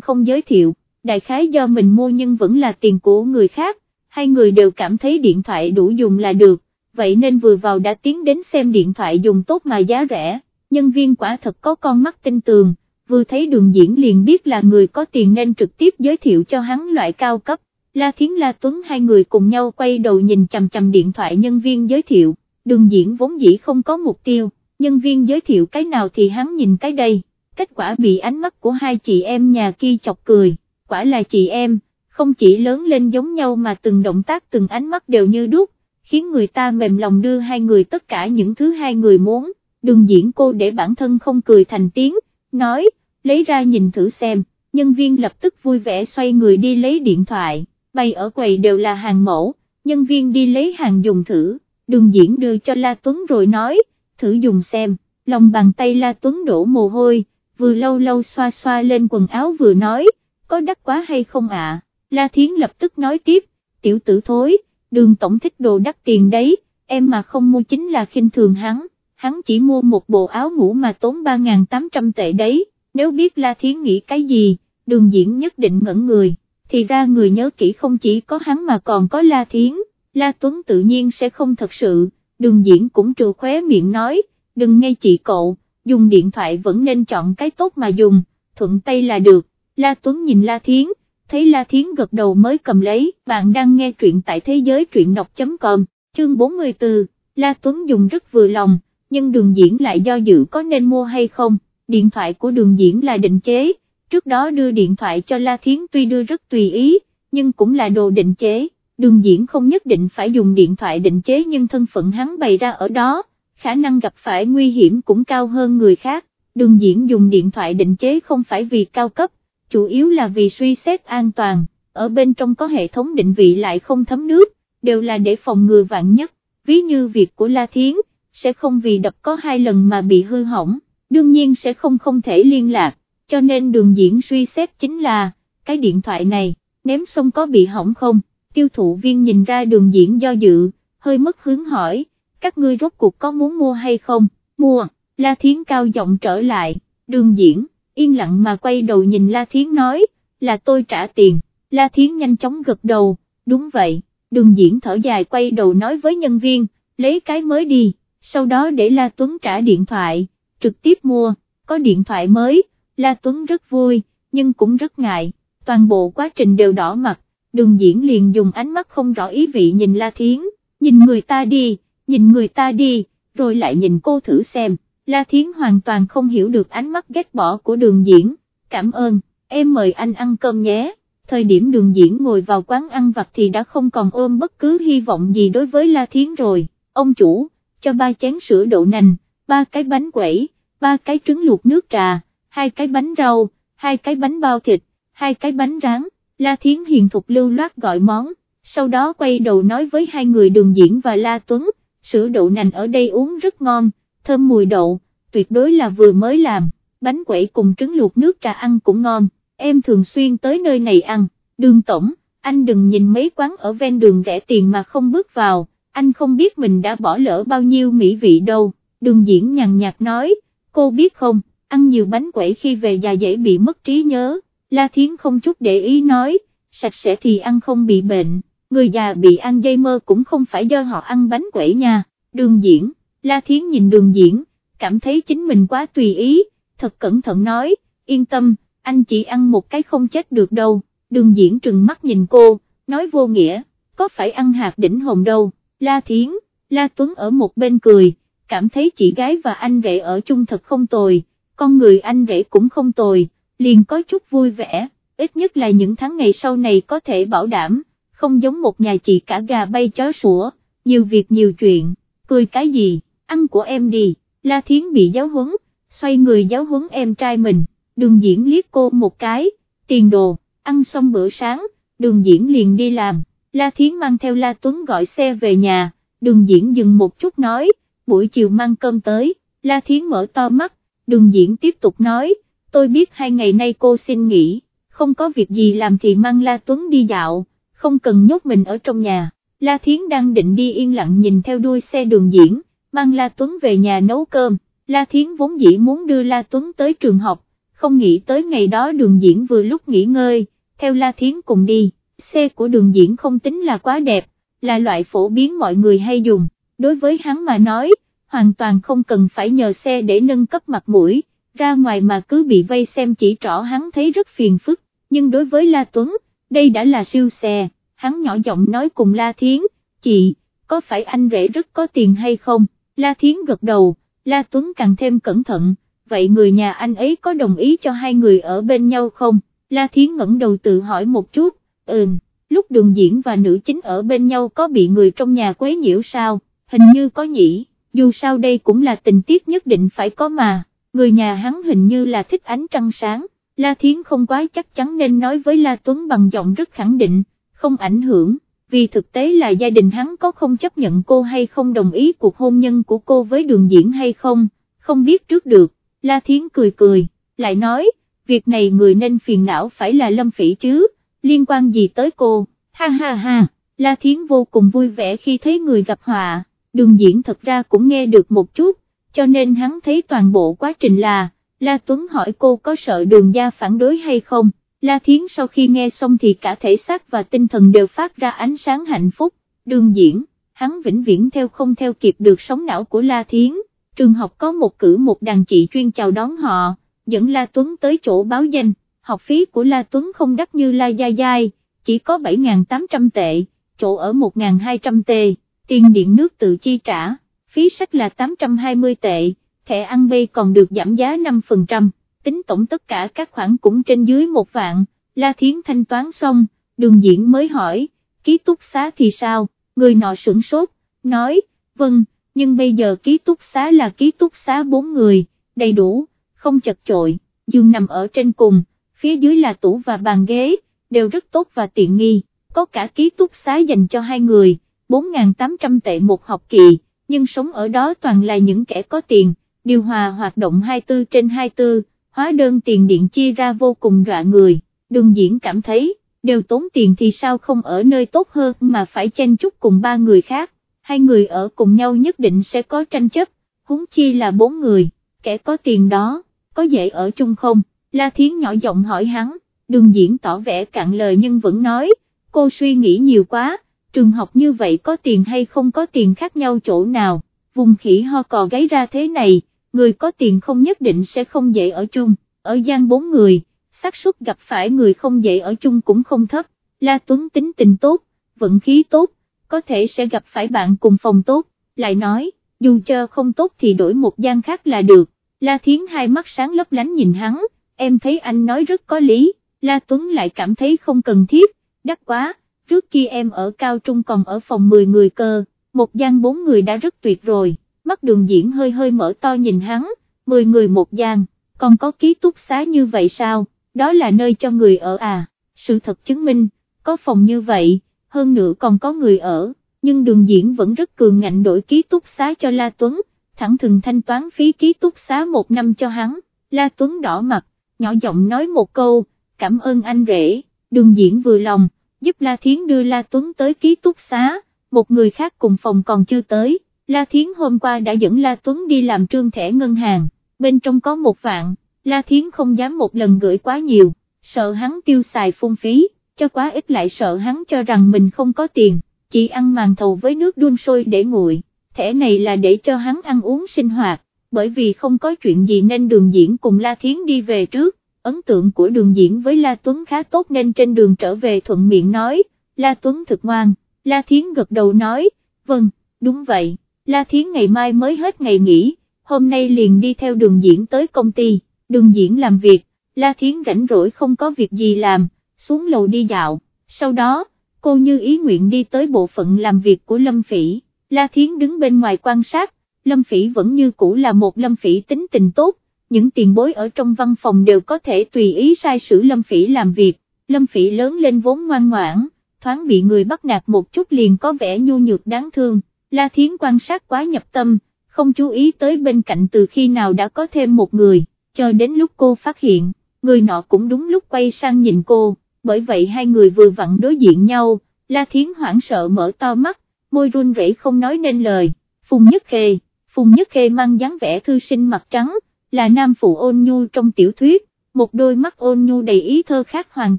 không giới thiệu, đại khái do mình mua nhưng vẫn là tiền của người khác, hai người đều cảm thấy điện thoại đủ dùng là được, vậy nên vừa vào đã tiến đến xem điện thoại dùng tốt mà giá rẻ, nhân viên quả thật có con mắt tinh tường, vừa thấy đường diễn liền biết là người có tiền nên trực tiếp giới thiệu cho hắn loại cao cấp, La Thiến La Tuấn hai người cùng nhau quay đầu nhìn chằm chằm điện thoại nhân viên giới thiệu, đường diễn vốn dĩ không có mục tiêu, nhân viên giới thiệu cái nào thì hắn nhìn cái đây, kết quả bị ánh mắt của hai chị em nhà kia chọc cười, quả là chị em, không chỉ lớn lên giống nhau mà từng động tác từng ánh mắt đều như đúc, khiến người ta mềm lòng đưa hai người tất cả những thứ hai người muốn, đường diễn cô để bản thân không cười thành tiếng, nói, lấy ra nhìn thử xem, nhân viên lập tức vui vẻ xoay người đi lấy điện thoại, bày ở quầy đều là hàng mẫu, nhân viên đi lấy hàng dùng thử, đường diễn đưa cho La Tuấn rồi nói, thử dùng xem, lòng bàn tay La Tuấn đổ mồ hôi, vừa lâu lâu xoa xoa lên quần áo vừa nói, có đắt quá hay không ạ, La Thiến lập tức nói tiếp, tiểu tử thối, đường tổng thích đồ đắt tiền đấy, em mà không mua chính là khinh thường hắn, hắn chỉ mua một bộ áo ngủ mà tốn 3.800 tệ đấy, nếu biết La Thiến nghĩ cái gì, đường diễn nhất định ngẩn người, thì ra người nhớ kỹ không chỉ có hắn mà còn có La Thiến, La Tuấn tự nhiên sẽ không thật sự, đường diễn cũng trừ khóe miệng nói, đừng nghe chị cậu, dùng điện thoại vẫn nên chọn cái tốt mà dùng, thuận tay là được, La Tuấn nhìn La Thiến, thấy La Thiến gật đầu mới cầm lấy, bạn đang nghe truyện tại thế giới truyện đọc.com, chương 44, La Tuấn dùng rất vừa lòng, nhưng đường diễn lại do dự có nên mua hay không, điện thoại của đường diễn là định chế, trước đó đưa điện thoại cho La Thiến tuy đưa rất tùy ý, nhưng cũng là đồ định chế, đường diễn không nhất định phải dùng điện thoại định chế nhưng thân phận hắn bày ra ở đó, khả năng gặp phải nguy hiểm cũng cao hơn người khác, đường diễn dùng điện thoại định chế không phải vì cao cấp, chủ yếu là vì suy xét an toàn, ở bên trong có hệ thống định vị lại không thấm nước, đều là để phòng ngừa vạn nhất, ví như việc của La Thiến, sẽ không vì đập có hai lần mà bị hư hỏng, đương nhiên sẽ không không thể liên lạc, cho nên đường diễn suy xét chính là, cái điện thoại này, ném xong có bị hỏng không, tiêu thụ viên nhìn ra đường diễn do dự, hơi mất hướng hỏi, các ngươi rốt cuộc có muốn mua hay không, mua, La Thiến cao giọng trở lại, đường diễn yên lặng mà quay đầu nhìn La Thiến nói, là tôi trả tiền, La Thiến nhanh chóng gật đầu, đúng vậy, đường diễn thở dài quay đầu nói với nhân viên, lấy cái mới đi, sau đó để La Tuấn trả điện thoại, trực tiếp mua, có điện thoại mới, La Tuấn rất vui, nhưng cũng rất ngại, toàn bộ quá trình đều đỏ mặt, đường diễn liền dùng ánh mắt không rõ ý vị nhìn La Thiến, nhìn người ta đi, nhìn người ta đi, rồi lại nhìn cô thử xem. La Thiến hoàn toàn không hiểu được ánh mắt ghét bỏ của đường diễn, cảm ơn, em mời anh ăn cơm nhé, thời điểm đường diễn ngồi vào quán ăn vặt thì đã không còn ôm bất cứ hy vọng gì đối với La Thiến rồi, ông chủ, cho ba chén sữa đậu nành, ba cái bánh quẩy, ba cái trứng luộc nước trà, hai cái bánh rau, hai cái bánh bao thịt, hai cái bánh rán, La Thiến hiền thục lưu loát gọi món, sau đó quay đầu nói với hai người đường diễn và La Tuấn, sữa đậu nành ở đây uống rất ngon, thơm mùi đậu, tuyệt đối là vừa mới làm, bánh quẩy cùng trứng luộc nước trà ăn cũng ngon, em thường xuyên tới nơi này ăn, đường tổng, anh đừng nhìn mấy quán ở ven đường rẻ tiền mà không bước vào, anh không biết mình đã bỏ lỡ bao nhiêu mỹ vị đâu, đường diễn nhàn nhạt nói, cô biết không, ăn nhiều bánh quẩy khi về già dễ bị mất trí nhớ, La Thiến không chút để ý nói, sạch sẽ thì ăn không bị bệnh, người già bị ăn dây mơ cũng không phải do họ ăn bánh quẩy nha, đường diễn, La Thiến nhìn đường diễn, cảm thấy chính mình quá tùy ý, thật cẩn thận nói, yên tâm, anh chỉ ăn một cái không chết được đâu, đường diễn trừng mắt nhìn cô, nói vô nghĩa, có phải ăn hạt đỉnh hồng đâu, La Thiến, La Tuấn ở một bên cười, cảm thấy chị gái và anh rể ở chung thật không tồi, con người anh rể cũng không tồi, liền có chút vui vẻ, ít nhất là những tháng ngày sau này có thể bảo đảm, không giống một nhà chị cả gà bay chó sủa, nhiều việc nhiều chuyện, cười cái gì, ăn của em đi, La Thiến bị giáo huấn, xoay người giáo huấn em trai mình, đường diễn liếc cô một cái, tiền đồ, ăn xong bữa sáng, đường diễn liền đi làm, La Thiến mang theo La Tuấn gọi xe về nhà, đường diễn dừng một chút nói, buổi chiều mang cơm tới, La Thiến mở to mắt, đường diễn tiếp tục nói, tôi biết hai ngày nay cô xin nghỉ, không có việc gì làm thì mang La Tuấn đi dạo, không cần nhốt mình ở trong nhà, La Thiến đang định đi yên lặng nhìn theo đuôi xe đường diễn, mang La Tuấn về nhà nấu cơm, La Thiến vốn dĩ muốn đưa La Tuấn tới trường học, không nghĩ tới ngày đó đường diễn vừa lúc nghỉ ngơi, theo La Thiến cùng đi, xe của đường diễn không tính là quá đẹp, là loại phổ biến mọi người hay dùng, đối với hắn mà nói, hoàn toàn không cần phải nhờ xe để nâng cấp mặt mũi, ra ngoài mà cứ bị vây xem chỉ trỏ hắn thấy rất phiền phức, nhưng đối với La Tuấn, đây đã là siêu xe, hắn nhỏ giọng nói cùng La Thiến, chị, có phải anh rể rất có tiền hay không, La Thiến gật đầu, La Tuấn càng thêm cẩn thận, vậy người nhà anh ấy có đồng ý cho hai người ở bên nhau không, La Thiến ngẩng đầu tự hỏi một chút, ừm, lúc đường diễn và nữ chính ở bên nhau có bị người trong nhà quấy nhiễu sao, hình như có nhỉ, dù sao đây cũng là tình tiết nhất định phải có mà, người nhà hắn hình như là thích ánh trăng sáng, La Thiến không quá chắc chắn nên nói với La Tuấn bằng giọng rất khẳng định, không ảnh hưởng, vì thực tế là gia đình hắn có không chấp nhận cô hay không đồng ý cuộc hôn nhân của cô với đường diễn hay không, không biết trước được, La Thiến cười cười, lại nói, việc này người nên phiền não phải là Lâm Phỉ chứ, liên quan gì tới cô, ha ha ha, La Thiến vô cùng vui vẻ khi thấy người gặp họa, đường diễn thật ra cũng nghe được một chút, cho nên hắn thấy toàn bộ quá trình là, La Tuấn hỏi cô có sợ đường gia phản đối hay không, La Thiến sau khi nghe xong thì cả thể xác và tinh thần đều phát ra ánh sáng hạnh phúc, đường diễn, hắn vĩnh viễn theo không theo kịp được sóng não của La Thiến, trường học có một cử một đàn chị chuyên chào đón họ, dẫn La Tuấn tới chỗ báo danh, học phí của La Tuấn không đắt như La Gia Giai, chỉ có 7.800 tệ, chỗ ở 1.200 tệ, tiền điện nước tự chi trả, phí sách là 820 tệ, thẻ ăn bay còn được giảm giá 5% tính tổng tất cả các khoản cũng trên dưới một vạn, La Thiến thanh toán xong, đường diễn mới hỏi, ký túc xá thì sao, người nọ sửng sốt, nói, vâng, nhưng bây giờ ký túc xá là ký túc xá bốn người, đầy đủ, không chật chội, giường nằm ở trên cùng, phía dưới là tủ và bàn ghế, đều rất tốt và tiện nghi, có cả ký túc xá dành cho hai người, 4.800 tệ một học kỳ, nhưng sống ở đó toàn là những kẻ có tiền, điều hòa hoạt động 24 trên 24, hóa đơn tiền điện chia ra vô cùng dọa người, đường diễn cảm thấy, đều tốn tiền thì sao không ở nơi tốt hơn mà phải chen chúc cùng ba người khác, hai người ở cùng nhau nhất định sẽ có tranh chấp, huống chi là bốn người, kẻ có tiền đó, có dễ ở chung không, La Thiến nhỏ giọng hỏi hắn, đường diễn tỏ vẻ cạn lời nhưng vẫn nói, cô suy nghĩ nhiều quá, trường học như vậy có tiền hay không có tiền khác nhau chỗ nào, vùng khỉ ho cò gáy ra thế này người có tiền không nhất định sẽ không dễ ở chung, ở gian bốn người, xác suất gặp phải người không dễ ở chung cũng không thấp, La Tuấn tính tình tốt, vận khí tốt, có thể sẽ gặp phải bạn cùng phòng tốt, lại nói, dù chờ không tốt thì đổi một gian khác là được, La Thiến hai mắt sáng lấp lánh nhìn hắn, em thấy anh nói rất có lý, La Tuấn lại cảm thấy không cần thiết, đắt quá, trước kia em ở cao trung còn ở phòng 10 người cơ, một gian bốn người đã rất tuyệt rồi mắt đường diễn hơi hơi mở to nhìn hắn, 10 người một gian, còn có ký túc xá như vậy sao, đó là nơi cho người ở à, sự thật chứng minh, có phòng như vậy, hơn nữa còn có người ở, nhưng đường diễn vẫn rất cường ngạnh đổi ký túc xá cho La Tuấn, thẳng thừng thanh toán phí ký túc xá một năm cho hắn, La Tuấn đỏ mặt, nhỏ giọng nói một câu, cảm ơn anh rể, đường diễn vừa lòng, giúp La Thiến đưa La Tuấn tới ký túc xá, một người khác cùng phòng còn chưa tới, La Thiến hôm qua đã dẫn La Tuấn đi làm trương thẻ ngân hàng, bên trong có một vạn, La Thiến không dám một lần gửi quá nhiều, sợ hắn tiêu xài phung phí, cho quá ít lại sợ hắn cho rằng mình không có tiền, chỉ ăn màn thầu với nước đun sôi để nguội, thẻ này là để cho hắn ăn uống sinh hoạt, bởi vì không có chuyện gì nên đường diễn cùng La Thiến đi về trước, ấn tượng của đường diễn với La Tuấn khá tốt nên trên đường trở về thuận miệng nói, La Tuấn thực ngoan, La Thiến gật đầu nói, vâng, đúng vậy, La Thiến ngày mai mới hết ngày nghỉ, hôm nay liền đi theo đường diễn tới công ty, đường diễn làm việc, La Thiến rảnh rỗi không có việc gì làm, xuống lầu đi dạo, sau đó, cô như ý nguyện đi tới bộ phận làm việc của Lâm Phỉ, La Thiến đứng bên ngoài quan sát, Lâm Phỉ vẫn như cũ là một Lâm Phỉ tính tình tốt, những tiền bối ở trong văn phòng đều có thể tùy ý sai sử Lâm Phỉ làm việc, Lâm Phỉ lớn lên vốn ngoan ngoãn, thoáng bị người bắt nạt một chút liền có vẻ nhu nhược đáng thương, La Thiến quan sát quá nhập tâm, không chú ý tới bên cạnh từ khi nào đã có thêm một người, cho đến lúc cô phát hiện, người nọ cũng đúng lúc quay sang nhìn cô, bởi vậy hai người vừa vặn đối diện nhau, La Thiến hoảng sợ mở to mắt, môi run rẩy không nói nên lời, Phùng Nhất Khê, Phùng Nhất Khê mang dáng vẻ thư sinh mặt trắng, là nam phụ ôn nhu trong tiểu thuyết, một đôi mắt ôn nhu đầy ý thơ khác hoàn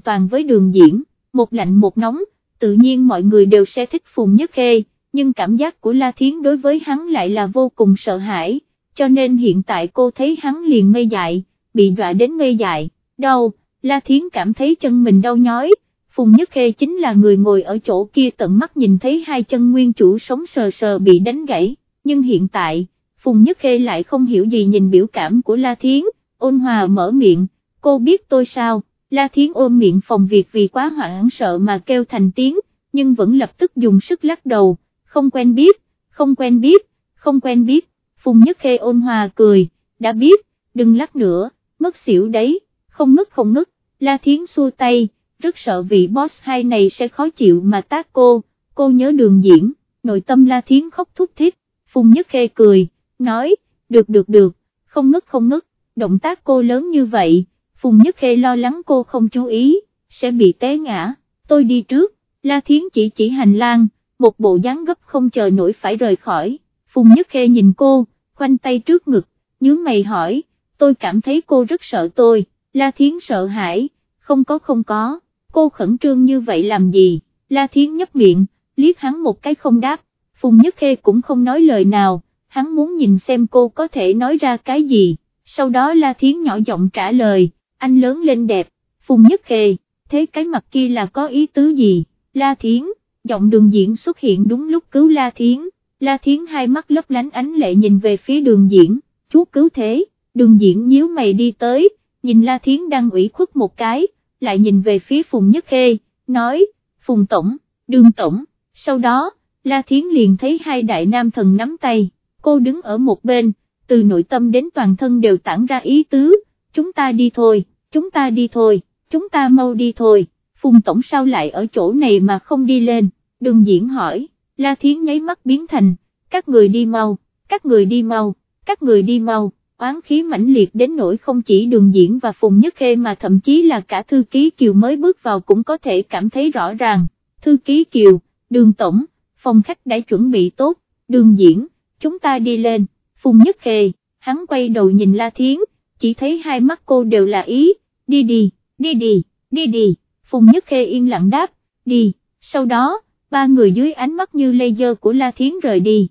toàn với đường diễn, một lạnh một nóng, tự nhiên mọi người đều sẽ thích Phùng Nhất Khê, nhưng cảm giác của La Thiến đối với hắn lại là vô cùng sợ hãi, cho nên hiện tại cô thấy hắn liền ngây dại, bị đọa đến ngây dại, đau, La Thiến cảm thấy chân mình đau nhói, Phùng Nhất Khê chính là người ngồi ở chỗ kia tận mắt nhìn thấy hai chân nguyên chủ sống sờ sờ bị đánh gãy, nhưng hiện tại, Phùng Nhất Khê lại không hiểu gì nhìn biểu cảm của La Thiến, ôn hòa mở miệng, cô biết tôi sao, La Thiến ôm miệng phòng việc vì quá hoảng sợ mà kêu thành tiếng, nhưng vẫn lập tức dùng sức lắc đầu, không quen biết, không quen biết, không quen biết, Phùng Nhất Khê ôn hòa cười, đã biết, đừng lắc nữa, ngất xỉu đấy, không ngất không ngất, La Thiến xua tay, rất sợ vị boss hai này sẽ khó chịu mà tác cô, cô nhớ đường diễn, nội tâm La Thiến khóc thúc thích, Phùng Nhất Khê cười, nói, được được được, không ngất không ngất, động tác cô lớn như vậy, Phùng Nhất Khê lo lắng cô không chú ý, sẽ bị té ngã, tôi đi trước, La Thiến chỉ chỉ hành lang, một bộ dáng gấp không chờ nổi phải rời khỏi, Phùng Nhất Khê nhìn cô, khoanh tay trước ngực, nhướng mày hỏi, tôi cảm thấy cô rất sợ tôi, La Thiến sợ hãi, không có không có, cô khẩn trương như vậy làm gì, La Thiến nhấp miệng, liếc hắn một cái không đáp, Phùng Nhất Khê cũng không nói lời nào, hắn muốn nhìn xem cô có thể nói ra cái gì, sau đó La Thiến nhỏ giọng trả lời, anh lớn lên đẹp, Phùng Nhất Khê, thế cái mặt kia là có ý tứ gì, La Thiến, giọng đường diễn xuất hiện đúng lúc cứu La Thiến, La Thiến hai mắt lấp lánh ánh lệ nhìn về phía đường diễn, chú cứu thế, đường diễn nhíu mày đi tới, nhìn La Thiến đang ủy khuất một cái, lại nhìn về phía Phùng Nhất Khê, nói, Phùng Tổng, đường Tổng, sau đó, La Thiến liền thấy hai đại nam thần nắm tay, cô đứng ở một bên, từ nội tâm đến toàn thân đều tản ra ý tứ, chúng ta đi thôi, chúng ta đi thôi, chúng ta mau đi thôi, Phùng Tổng sao lại ở chỗ này mà không đi lên, đường diễn hỏi, La Thiến nháy mắt biến thành, các người đi mau, các người đi mau, các người đi mau, oán khí mãnh liệt đến nỗi không chỉ đường diễn và Phùng Nhất Khê mà thậm chí là cả thư ký Kiều mới bước vào cũng có thể cảm thấy rõ ràng, thư ký Kiều, đường tổng, phòng khách đã chuẩn bị tốt, đường diễn, chúng ta đi lên, Phùng Nhất Khê, hắn quay đầu nhìn La Thiến, chỉ thấy hai mắt cô đều là ý, đi đi, đi đi, đi đi, Phùng Nhất Khê yên lặng đáp, đi, sau đó, ba người dưới ánh mắt như laser của La Thiến rời đi.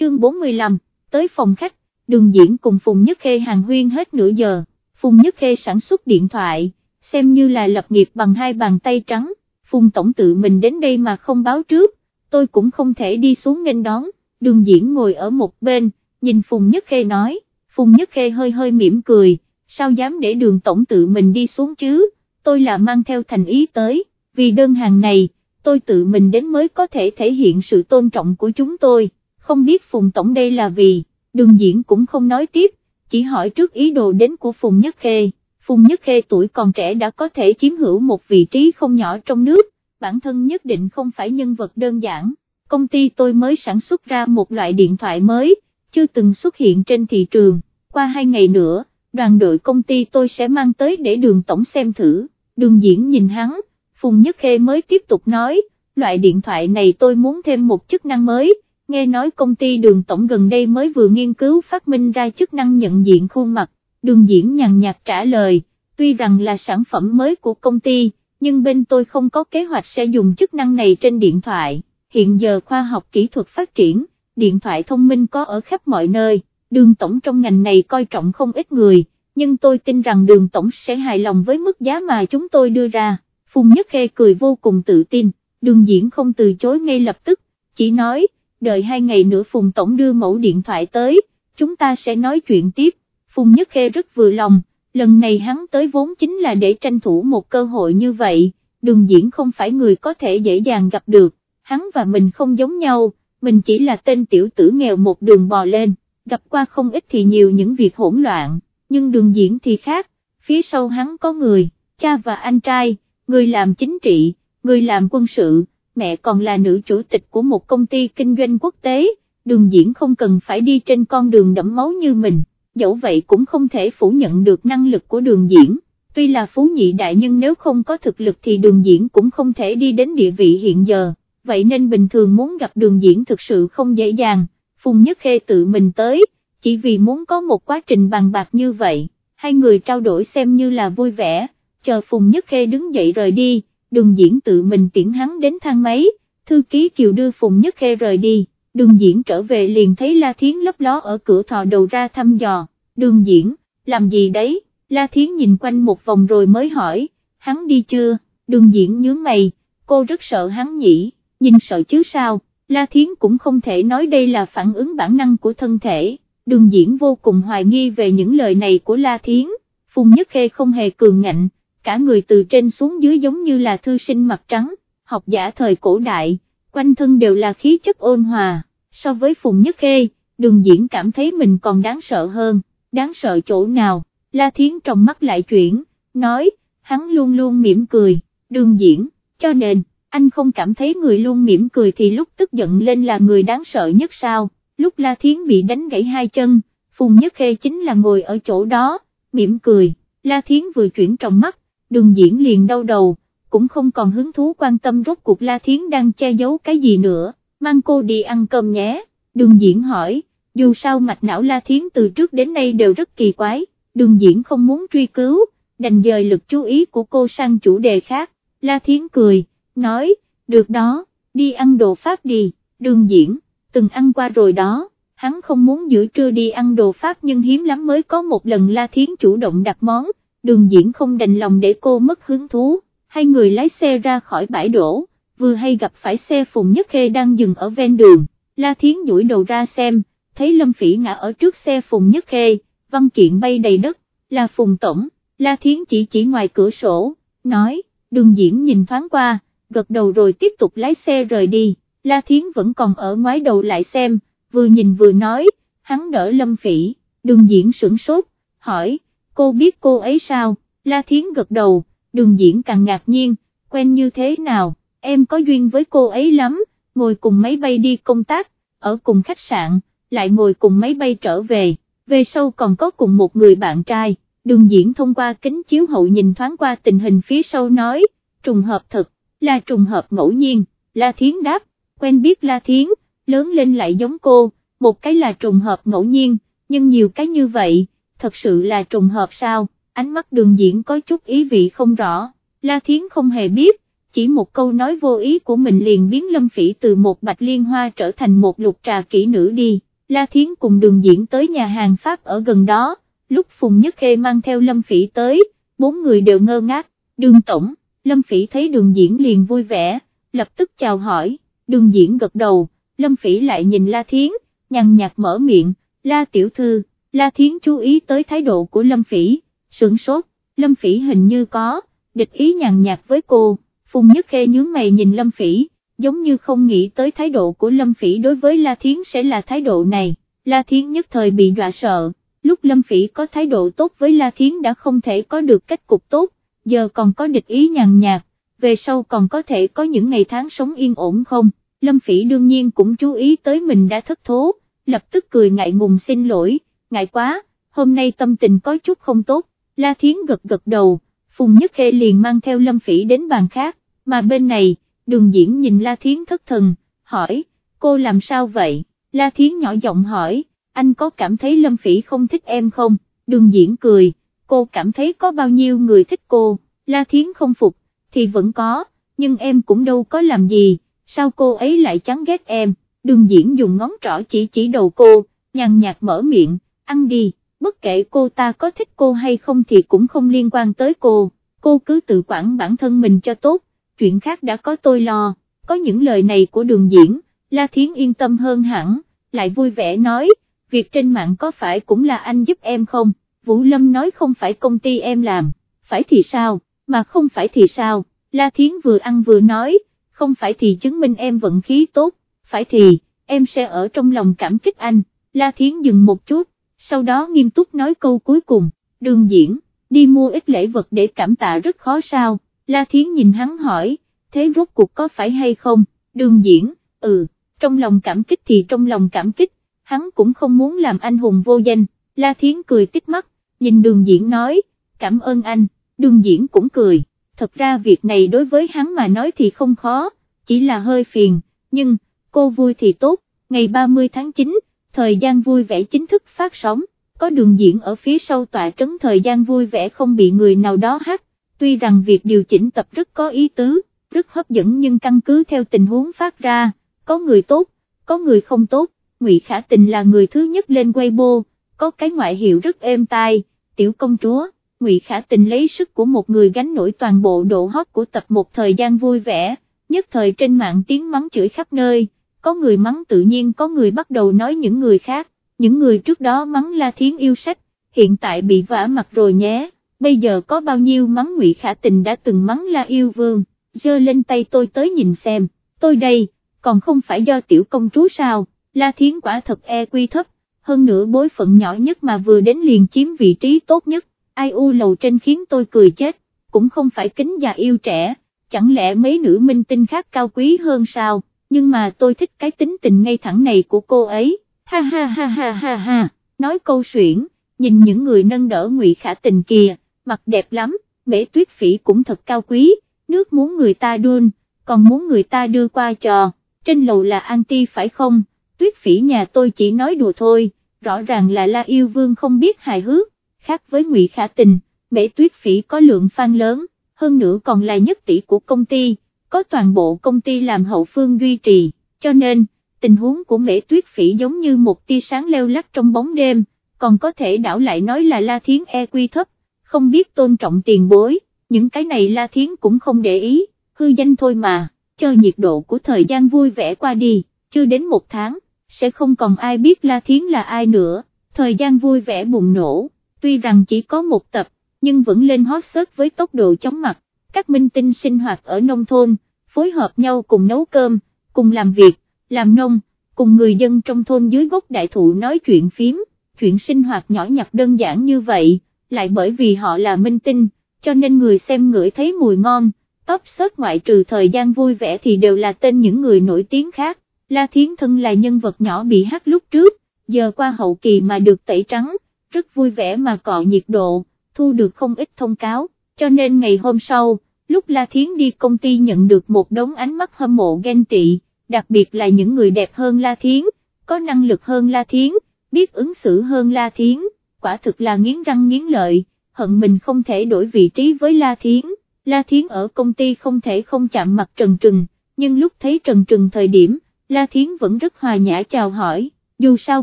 Chương 45, tới phòng khách, đường diễn cùng Phùng Nhất Khê hàng huyên hết nửa giờ, Phùng Nhất Khê sản xuất điện thoại, xem như là lập nghiệp bằng hai bàn tay trắng, Phùng Tổng tự mình đến đây mà không báo trước, tôi cũng không thể đi xuống nghênh đón, đường diễn ngồi ở một bên, nhìn Phùng Nhất Khê nói, Phùng Nhất Khê hơi hơi mỉm cười, sao dám để đường Tổng tự mình đi xuống chứ, tôi là mang theo thành ý tới, vì đơn hàng này, tôi tự mình đến mới có thể thể hiện sự tôn trọng của chúng tôi, không biết Phùng Tổng đây là vì, đường diễn cũng không nói tiếp, chỉ hỏi trước ý đồ đến của Phùng Nhất Khê. Phùng Nhất Khê tuổi còn trẻ đã có thể chiếm hữu một vị trí không nhỏ trong nước, bản thân nhất định không phải nhân vật đơn giản. Công ty tôi mới sản xuất ra một loại điện thoại mới, chưa từng xuất hiện trên thị trường, qua hai ngày nữa, đoàn đội công ty tôi sẽ mang tới để đường tổng xem thử, đường diễn nhìn hắn, Phùng Nhất Khê mới tiếp tục nói, loại điện thoại này tôi muốn thêm một chức năng mới, nghe nói công ty đường tổng gần đây mới vừa nghiên cứu phát minh ra chức năng nhận diện khuôn mặt, đường diễn nhàn nhạt trả lời, tuy rằng là sản phẩm mới của công ty, nhưng bên tôi không có kế hoạch sẽ dùng chức năng này trên điện thoại, hiện giờ khoa học kỹ thuật phát triển, điện thoại thông minh có ở khắp mọi nơi, đường tổng trong ngành này coi trọng không ít người, nhưng tôi tin rằng đường tổng sẽ hài lòng với mức giá mà chúng tôi đưa ra, Phùng Nhất Khê cười vô cùng tự tin, đường diễn không từ chối ngay lập tức, chỉ nói, đợi hai ngày nữa Phùng Tổng đưa mẫu điện thoại tới, chúng ta sẽ nói chuyện tiếp, Phùng Nhất Khê rất vừa lòng, lần này hắn tới vốn chính là để tranh thủ một cơ hội như vậy, đường diễn không phải người có thể dễ dàng gặp được, hắn và mình không giống nhau, mình chỉ là tên tiểu tử nghèo một đường bò lên, gặp qua không ít thì nhiều những việc hỗn loạn, nhưng đường diễn thì khác, phía sau hắn có người, cha và anh trai, người làm chính trị, người làm quân sự, mẹ còn là nữ chủ tịch của một công ty kinh doanh quốc tế, đường diễn không cần phải đi trên con đường đẫm máu như mình, dẫu vậy cũng không thể phủ nhận được năng lực của đường diễn, tuy là phú nhị đại nhưng nếu không có thực lực thì đường diễn cũng không thể đi đến địa vị hiện giờ, vậy nên bình thường muốn gặp đường diễn thực sự không dễ dàng, Phùng Nhất Khê tự mình tới, chỉ vì muốn có một quá trình bàn bạc như vậy, hai người trao đổi xem như là vui vẻ, chờ Phùng Nhất Khê đứng dậy rời đi đường diễn tự mình tiễn hắn đến thang máy, thư ký Kiều đưa Phùng Nhất Khê rời đi, đường diễn trở về liền thấy La Thiến lấp ló ở cửa thò đầu ra thăm dò, đường diễn, làm gì đấy, La Thiến nhìn quanh một vòng rồi mới hỏi, hắn đi chưa, đường diễn nhướng mày, cô rất sợ hắn nhỉ, nhìn sợ chứ sao, La Thiến cũng không thể nói đây là phản ứng bản năng của thân thể, đường diễn vô cùng hoài nghi về những lời này của La Thiến, Phùng Nhất Khê không hề cường ngạnh, cả người từ trên xuống dưới giống như là thư sinh mặt trắng, học giả thời cổ đại, quanh thân đều là khí chất ôn hòa, so với Phùng Nhất Khê, đường diễn cảm thấy mình còn đáng sợ hơn, đáng sợ chỗ nào, La Thiến trong mắt lại chuyển, nói, hắn luôn luôn mỉm cười, đường diễn, cho nên, anh không cảm thấy người luôn mỉm cười thì lúc tức giận lên là người đáng sợ nhất sao, lúc La Thiến bị đánh gãy hai chân, Phùng Nhất Khê chính là ngồi ở chỗ đó, mỉm cười, La Thiến vừa chuyển trong mắt, đường diễn liền đau đầu, cũng không còn hứng thú quan tâm rốt cuộc La Thiến đang che giấu cái gì nữa, mang cô đi ăn cơm nhé, đường diễn hỏi, dù sao mạch não La Thiến từ trước đến nay đều rất kỳ quái, đường diễn không muốn truy cứu, đành dời lực chú ý của cô sang chủ đề khác, La Thiến cười, nói, được đó, đi ăn đồ Pháp đi, đường diễn, từng ăn qua rồi đó, hắn không muốn giữa trưa đi ăn đồ Pháp nhưng hiếm lắm mới có một lần La Thiến chủ động đặt món, đường diễn không đành lòng để cô mất hứng thú, hai người lái xe ra khỏi bãi đổ, vừa hay gặp phải xe Phùng Nhất Khê đang dừng ở ven đường, La Thiến duỗi đầu ra xem, thấy Lâm Phỉ ngã ở trước xe Phùng Nhất Khê, văn kiện bay đầy đất, là Phùng Tổng, La Thiến chỉ chỉ ngoài cửa sổ, nói, đường diễn nhìn thoáng qua, gật đầu rồi tiếp tục lái xe rời đi, La Thiến vẫn còn ở ngoái đầu lại xem, vừa nhìn vừa nói, hắn đỡ Lâm Phỉ, đường diễn sửng sốt, hỏi, cô biết cô ấy sao, La Thiến gật đầu, đường diễn càng ngạc nhiên, quen như thế nào, em có duyên với cô ấy lắm, ngồi cùng máy bay đi công tác, ở cùng khách sạn, lại ngồi cùng máy bay trở về, về sau còn có cùng một người bạn trai, đường diễn thông qua kính chiếu hậu nhìn thoáng qua tình hình phía sau nói, trùng hợp thật, là trùng hợp ngẫu nhiên, La Thiến đáp, quen biết La Thiến, lớn lên lại giống cô, một cái là trùng hợp ngẫu nhiên, nhưng nhiều cái như vậy thật sự là trùng hợp sao, ánh mắt đường diễn có chút ý vị không rõ, La Thiến không hề biết, chỉ một câu nói vô ý của mình liền biến Lâm Phỉ từ một bạch liên hoa trở thành một lục trà kỹ nữ đi, La Thiến cùng đường diễn tới nhà hàng Pháp ở gần đó, lúc Phùng Nhất Khê mang theo Lâm Phỉ tới, bốn người đều ngơ ngác, đường tổng, Lâm Phỉ thấy đường diễn liền vui vẻ, lập tức chào hỏi, đường diễn gật đầu, Lâm Phỉ lại nhìn La Thiến, nhằn nhạt mở miệng, La Tiểu Thư, La Thiến chú ý tới thái độ của Lâm Phỉ, sửng sốt, Lâm Phỉ hình như có, địch ý nhàn nhạt với cô, Phùng Nhất Khê nhướng mày nhìn Lâm Phỉ, giống như không nghĩ tới thái độ của Lâm Phỉ đối với La Thiến sẽ là thái độ này, La Thiến nhất thời bị dọa sợ, lúc Lâm Phỉ có thái độ tốt với La Thiến đã không thể có được kết cục tốt, giờ còn có địch ý nhàn nhạt, về sau còn có thể có những ngày tháng sống yên ổn không, Lâm Phỉ đương nhiên cũng chú ý tới mình đã thất thố, lập tức cười ngại ngùng xin lỗi, ngại quá, hôm nay tâm tình có chút không tốt, La Thiến gật gật đầu, Phùng Nhất Khê liền mang theo Lâm Phỉ đến bàn khác, mà bên này, đường diễn nhìn La Thiến thất thần, hỏi, cô làm sao vậy, La Thiến nhỏ giọng hỏi, anh có cảm thấy Lâm Phỉ không thích em không, đường diễn cười, cô cảm thấy có bao nhiêu người thích cô, La Thiến không phục, thì vẫn có, nhưng em cũng đâu có làm gì, sao cô ấy lại chán ghét em, đường diễn dùng ngón trỏ chỉ chỉ đầu cô, nhàn nhạt mở miệng, ăn đi, bất kể cô ta có thích cô hay không thì cũng không liên quan tới cô, cô cứ tự quản bản thân mình cho tốt, chuyện khác đã có tôi lo, có những lời này của đường diễn, La Thiến yên tâm hơn hẳn, lại vui vẻ nói, việc trên mạng có phải cũng là anh giúp em không, Vũ Lâm nói không phải công ty em làm, phải thì sao, mà không phải thì sao, La Thiến vừa ăn vừa nói, không phải thì chứng minh em vận khí tốt, phải thì, em sẽ ở trong lòng cảm kích anh, La Thiến dừng một chút, sau đó nghiêm túc nói câu cuối cùng, đường diễn, đi mua ít lễ vật để cảm tạ rất khó sao, La Thiến nhìn hắn hỏi, thế rốt cuộc có phải hay không, đường diễn, ừ, trong lòng cảm kích thì trong lòng cảm kích, hắn cũng không muốn làm anh hùng vô danh, La Thiến cười tích mắt, nhìn đường diễn nói, cảm ơn anh, đường diễn cũng cười, thật ra việc này đối với hắn mà nói thì không khó, chỉ là hơi phiền, nhưng, cô vui thì tốt, ngày 30 tháng 9, thời gian vui vẻ chính thức phát sóng, có đường diễn ở phía sau tòa trấn thời gian vui vẻ không bị người nào đó hát, tuy rằng việc điều chỉnh tập rất có ý tứ, rất hấp dẫn nhưng căn cứ theo tình huống phát ra, có người tốt, có người không tốt, Ngụy Khả Tình là người thứ nhất lên Weibo, có cái ngoại hiệu rất êm tai, tiểu công chúa, Ngụy Khả Tình lấy sức của một người gánh nổi toàn bộ độ hot của tập một thời gian vui vẻ, nhất thời trên mạng tiếng mắng chửi khắp nơi, có người mắng tự nhiên có người bắt đầu nói những người khác, những người trước đó mắng La Thiến yêu sách, hiện tại bị vả mặt rồi nhé, bây giờ có bao nhiêu mắng Ngụy Khả Tình đã từng mắng La Yêu Vương, giơ lên tay tôi tới nhìn xem, tôi đây, còn không phải do tiểu công chúa sao, La Thiến quả thật e quy thấp, hơn nữa bối phận nhỏ nhất mà vừa đến liền chiếm vị trí tốt nhất, ai u lầu trên khiến tôi cười chết, cũng không phải kính già yêu trẻ, chẳng lẽ mấy nữ minh tinh khác cao quý hơn sao, nhưng mà tôi thích cái tính tình ngay thẳng này của cô ấy, ha ha ha ha ha ha, nói câu xuyển, nhìn những người nâng đỡ ngụy khả tình kìa, mặt đẹp lắm, mễ tuyết phỉ cũng thật cao quý, nước muốn người ta đun, còn muốn người ta đưa qua trò, trên lầu là anti phải không, tuyết phỉ nhà tôi chỉ nói đùa thôi, rõ ràng là la yêu vương không biết hài hước, khác với ngụy khả tình, mễ tuyết phỉ có lượng fan lớn, hơn nữa còn là nhất tỷ của công ty, có toàn bộ công ty làm hậu phương duy trì, cho nên, tình huống của mễ tuyết phỉ giống như một tia sáng leo lắc trong bóng đêm, còn có thể đảo lại nói là La Thiến e quy thấp, không biết tôn trọng tiền bối, những cái này La Thiến cũng không để ý, hư danh thôi mà, cho nhiệt độ của thời gian vui vẻ qua đi, chưa đến một tháng, sẽ không còn ai biết La Thiến là ai nữa, thời gian vui vẻ bùng nổ, tuy rằng chỉ có một tập, nhưng vẫn lên hot search với tốc độ chóng mặt, các minh tinh sinh hoạt ở nông thôn, phối hợp nhau cùng nấu cơm, cùng làm việc, làm nông, cùng người dân trong thôn dưới gốc đại thụ nói chuyện phím, chuyện sinh hoạt nhỏ nhặt đơn giản như vậy, lại bởi vì họ là minh tinh, cho nên người xem ngửi thấy mùi ngon, top search ngoại trừ thời gian vui vẻ thì đều là tên những người nổi tiếng khác, La Thiến Thân là nhân vật nhỏ bị hát lúc trước, giờ qua hậu kỳ mà được tẩy trắng, rất vui vẻ mà cọ nhiệt độ, thu được không ít thông cáo, cho nên ngày hôm sau, lúc La Thiến đi công ty nhận được một đống ánh mắt hâm mộ ghen tị, đặc biệt là những người đẹp hơn La Thiến, có năng lực hơn La Thiến, biết ứng xử hơn La Thiến, quả thực là nghiến răng nghiến lợi, hận mình không thể đổi vị trí với La Thiến, La Thiến ở công ty không thể không chạm mặt Trần Trừng, nhưng lúc thấy Trần Trừng thời điểm, La Thiến vẫn rất hòa nhã chào hỏi, dù sao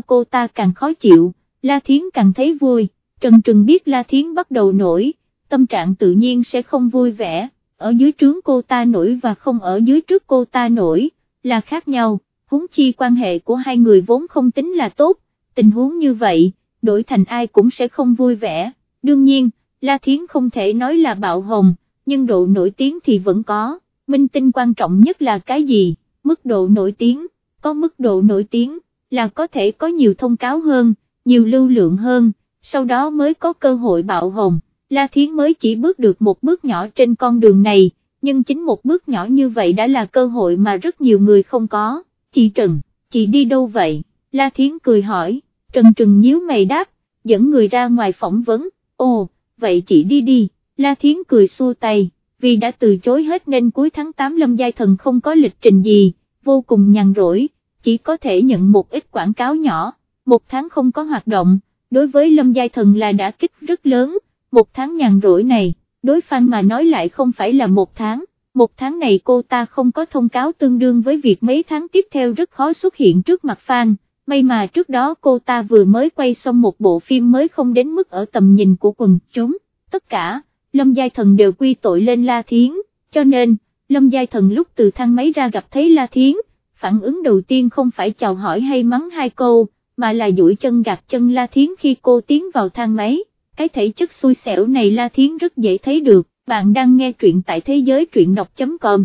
cô ta càng khó chịu, La Thiến càng thấy vui, Trần Trừng biết La Thiến bắt đầu nổi, tâm trạng tự nhiên sẽ không vui vẻ, ở dưới trướng cô ta nổi và không ở dưới trước cô ta nổi, là khác nhau, huống chi quan hệ của hai người vốn không tính là tốt, tình huống như vậy, đổi thành ai cũng sẽ không vui vẻ, đương nhiên, La Thiến không thể nói là bạo hồng, nhưng độ nổi tiếng thì vẫn có, minh tinh quan trọng nhất là cái gì, mức độ nổi tiếng, có mức độ nổi tiếng, là có thể có nhiều thông cáo hơn, nhiều lưu lượng hơn, sau đó mới có cơ hội bạo hồng, La Thiến mới chỉ bước được một bước nhỏ trên con đường này, nhưng chính một bước nhỏ như vậy đã là cơ hội mà rất nhiều người không có, chị Trần, chị đi đâu vậy, La Thiến cười hỏi, Trần Trừng nhíu mày đáp, dẫn người ra ngoài phỏng vấn, ồ, vậy chị đi đi, La Thiến cười xua tay, vì đã từ chối hết nên cuối tháng 8 Lâm Giai Thần không có lịch trình gì, vô cùng nhàn rỗi, chỉ có thể nhận một ít quảng cáo nhỏ, một tháng không có hoạt động, đối với Lâm Giai Thần là đã kích rất lớn, một tháng nhàn rỗi này, đối Phan mà nói lại không phải là một tháng, một tháng này cô ta không có thông cáo tương đương với việc mấy tháng tiếp theo rất khó xuất hiện trước mặt fan may mà trước đó cô ta vừa mới quay xong một bộ phim mới không đến mức ở tầm nhìn của quần chúng, tất cả, Lâm Giai Thần đều quy tội lên La Thiến, cho nên, Lâm Giai Thần lúc từ thang máy ra gặp thấy La Thiến, phản ứng đầu tiên không phải chào hỏi hay mắng hai câu, mà là duỗi chân gạt chân La Thiến khi cô tiến vào thang máy, cái thể chất xui xẻo này La Thiến rất dễ thấy được, bạn đang nghe truyện tại thế giới truyện đọc.com.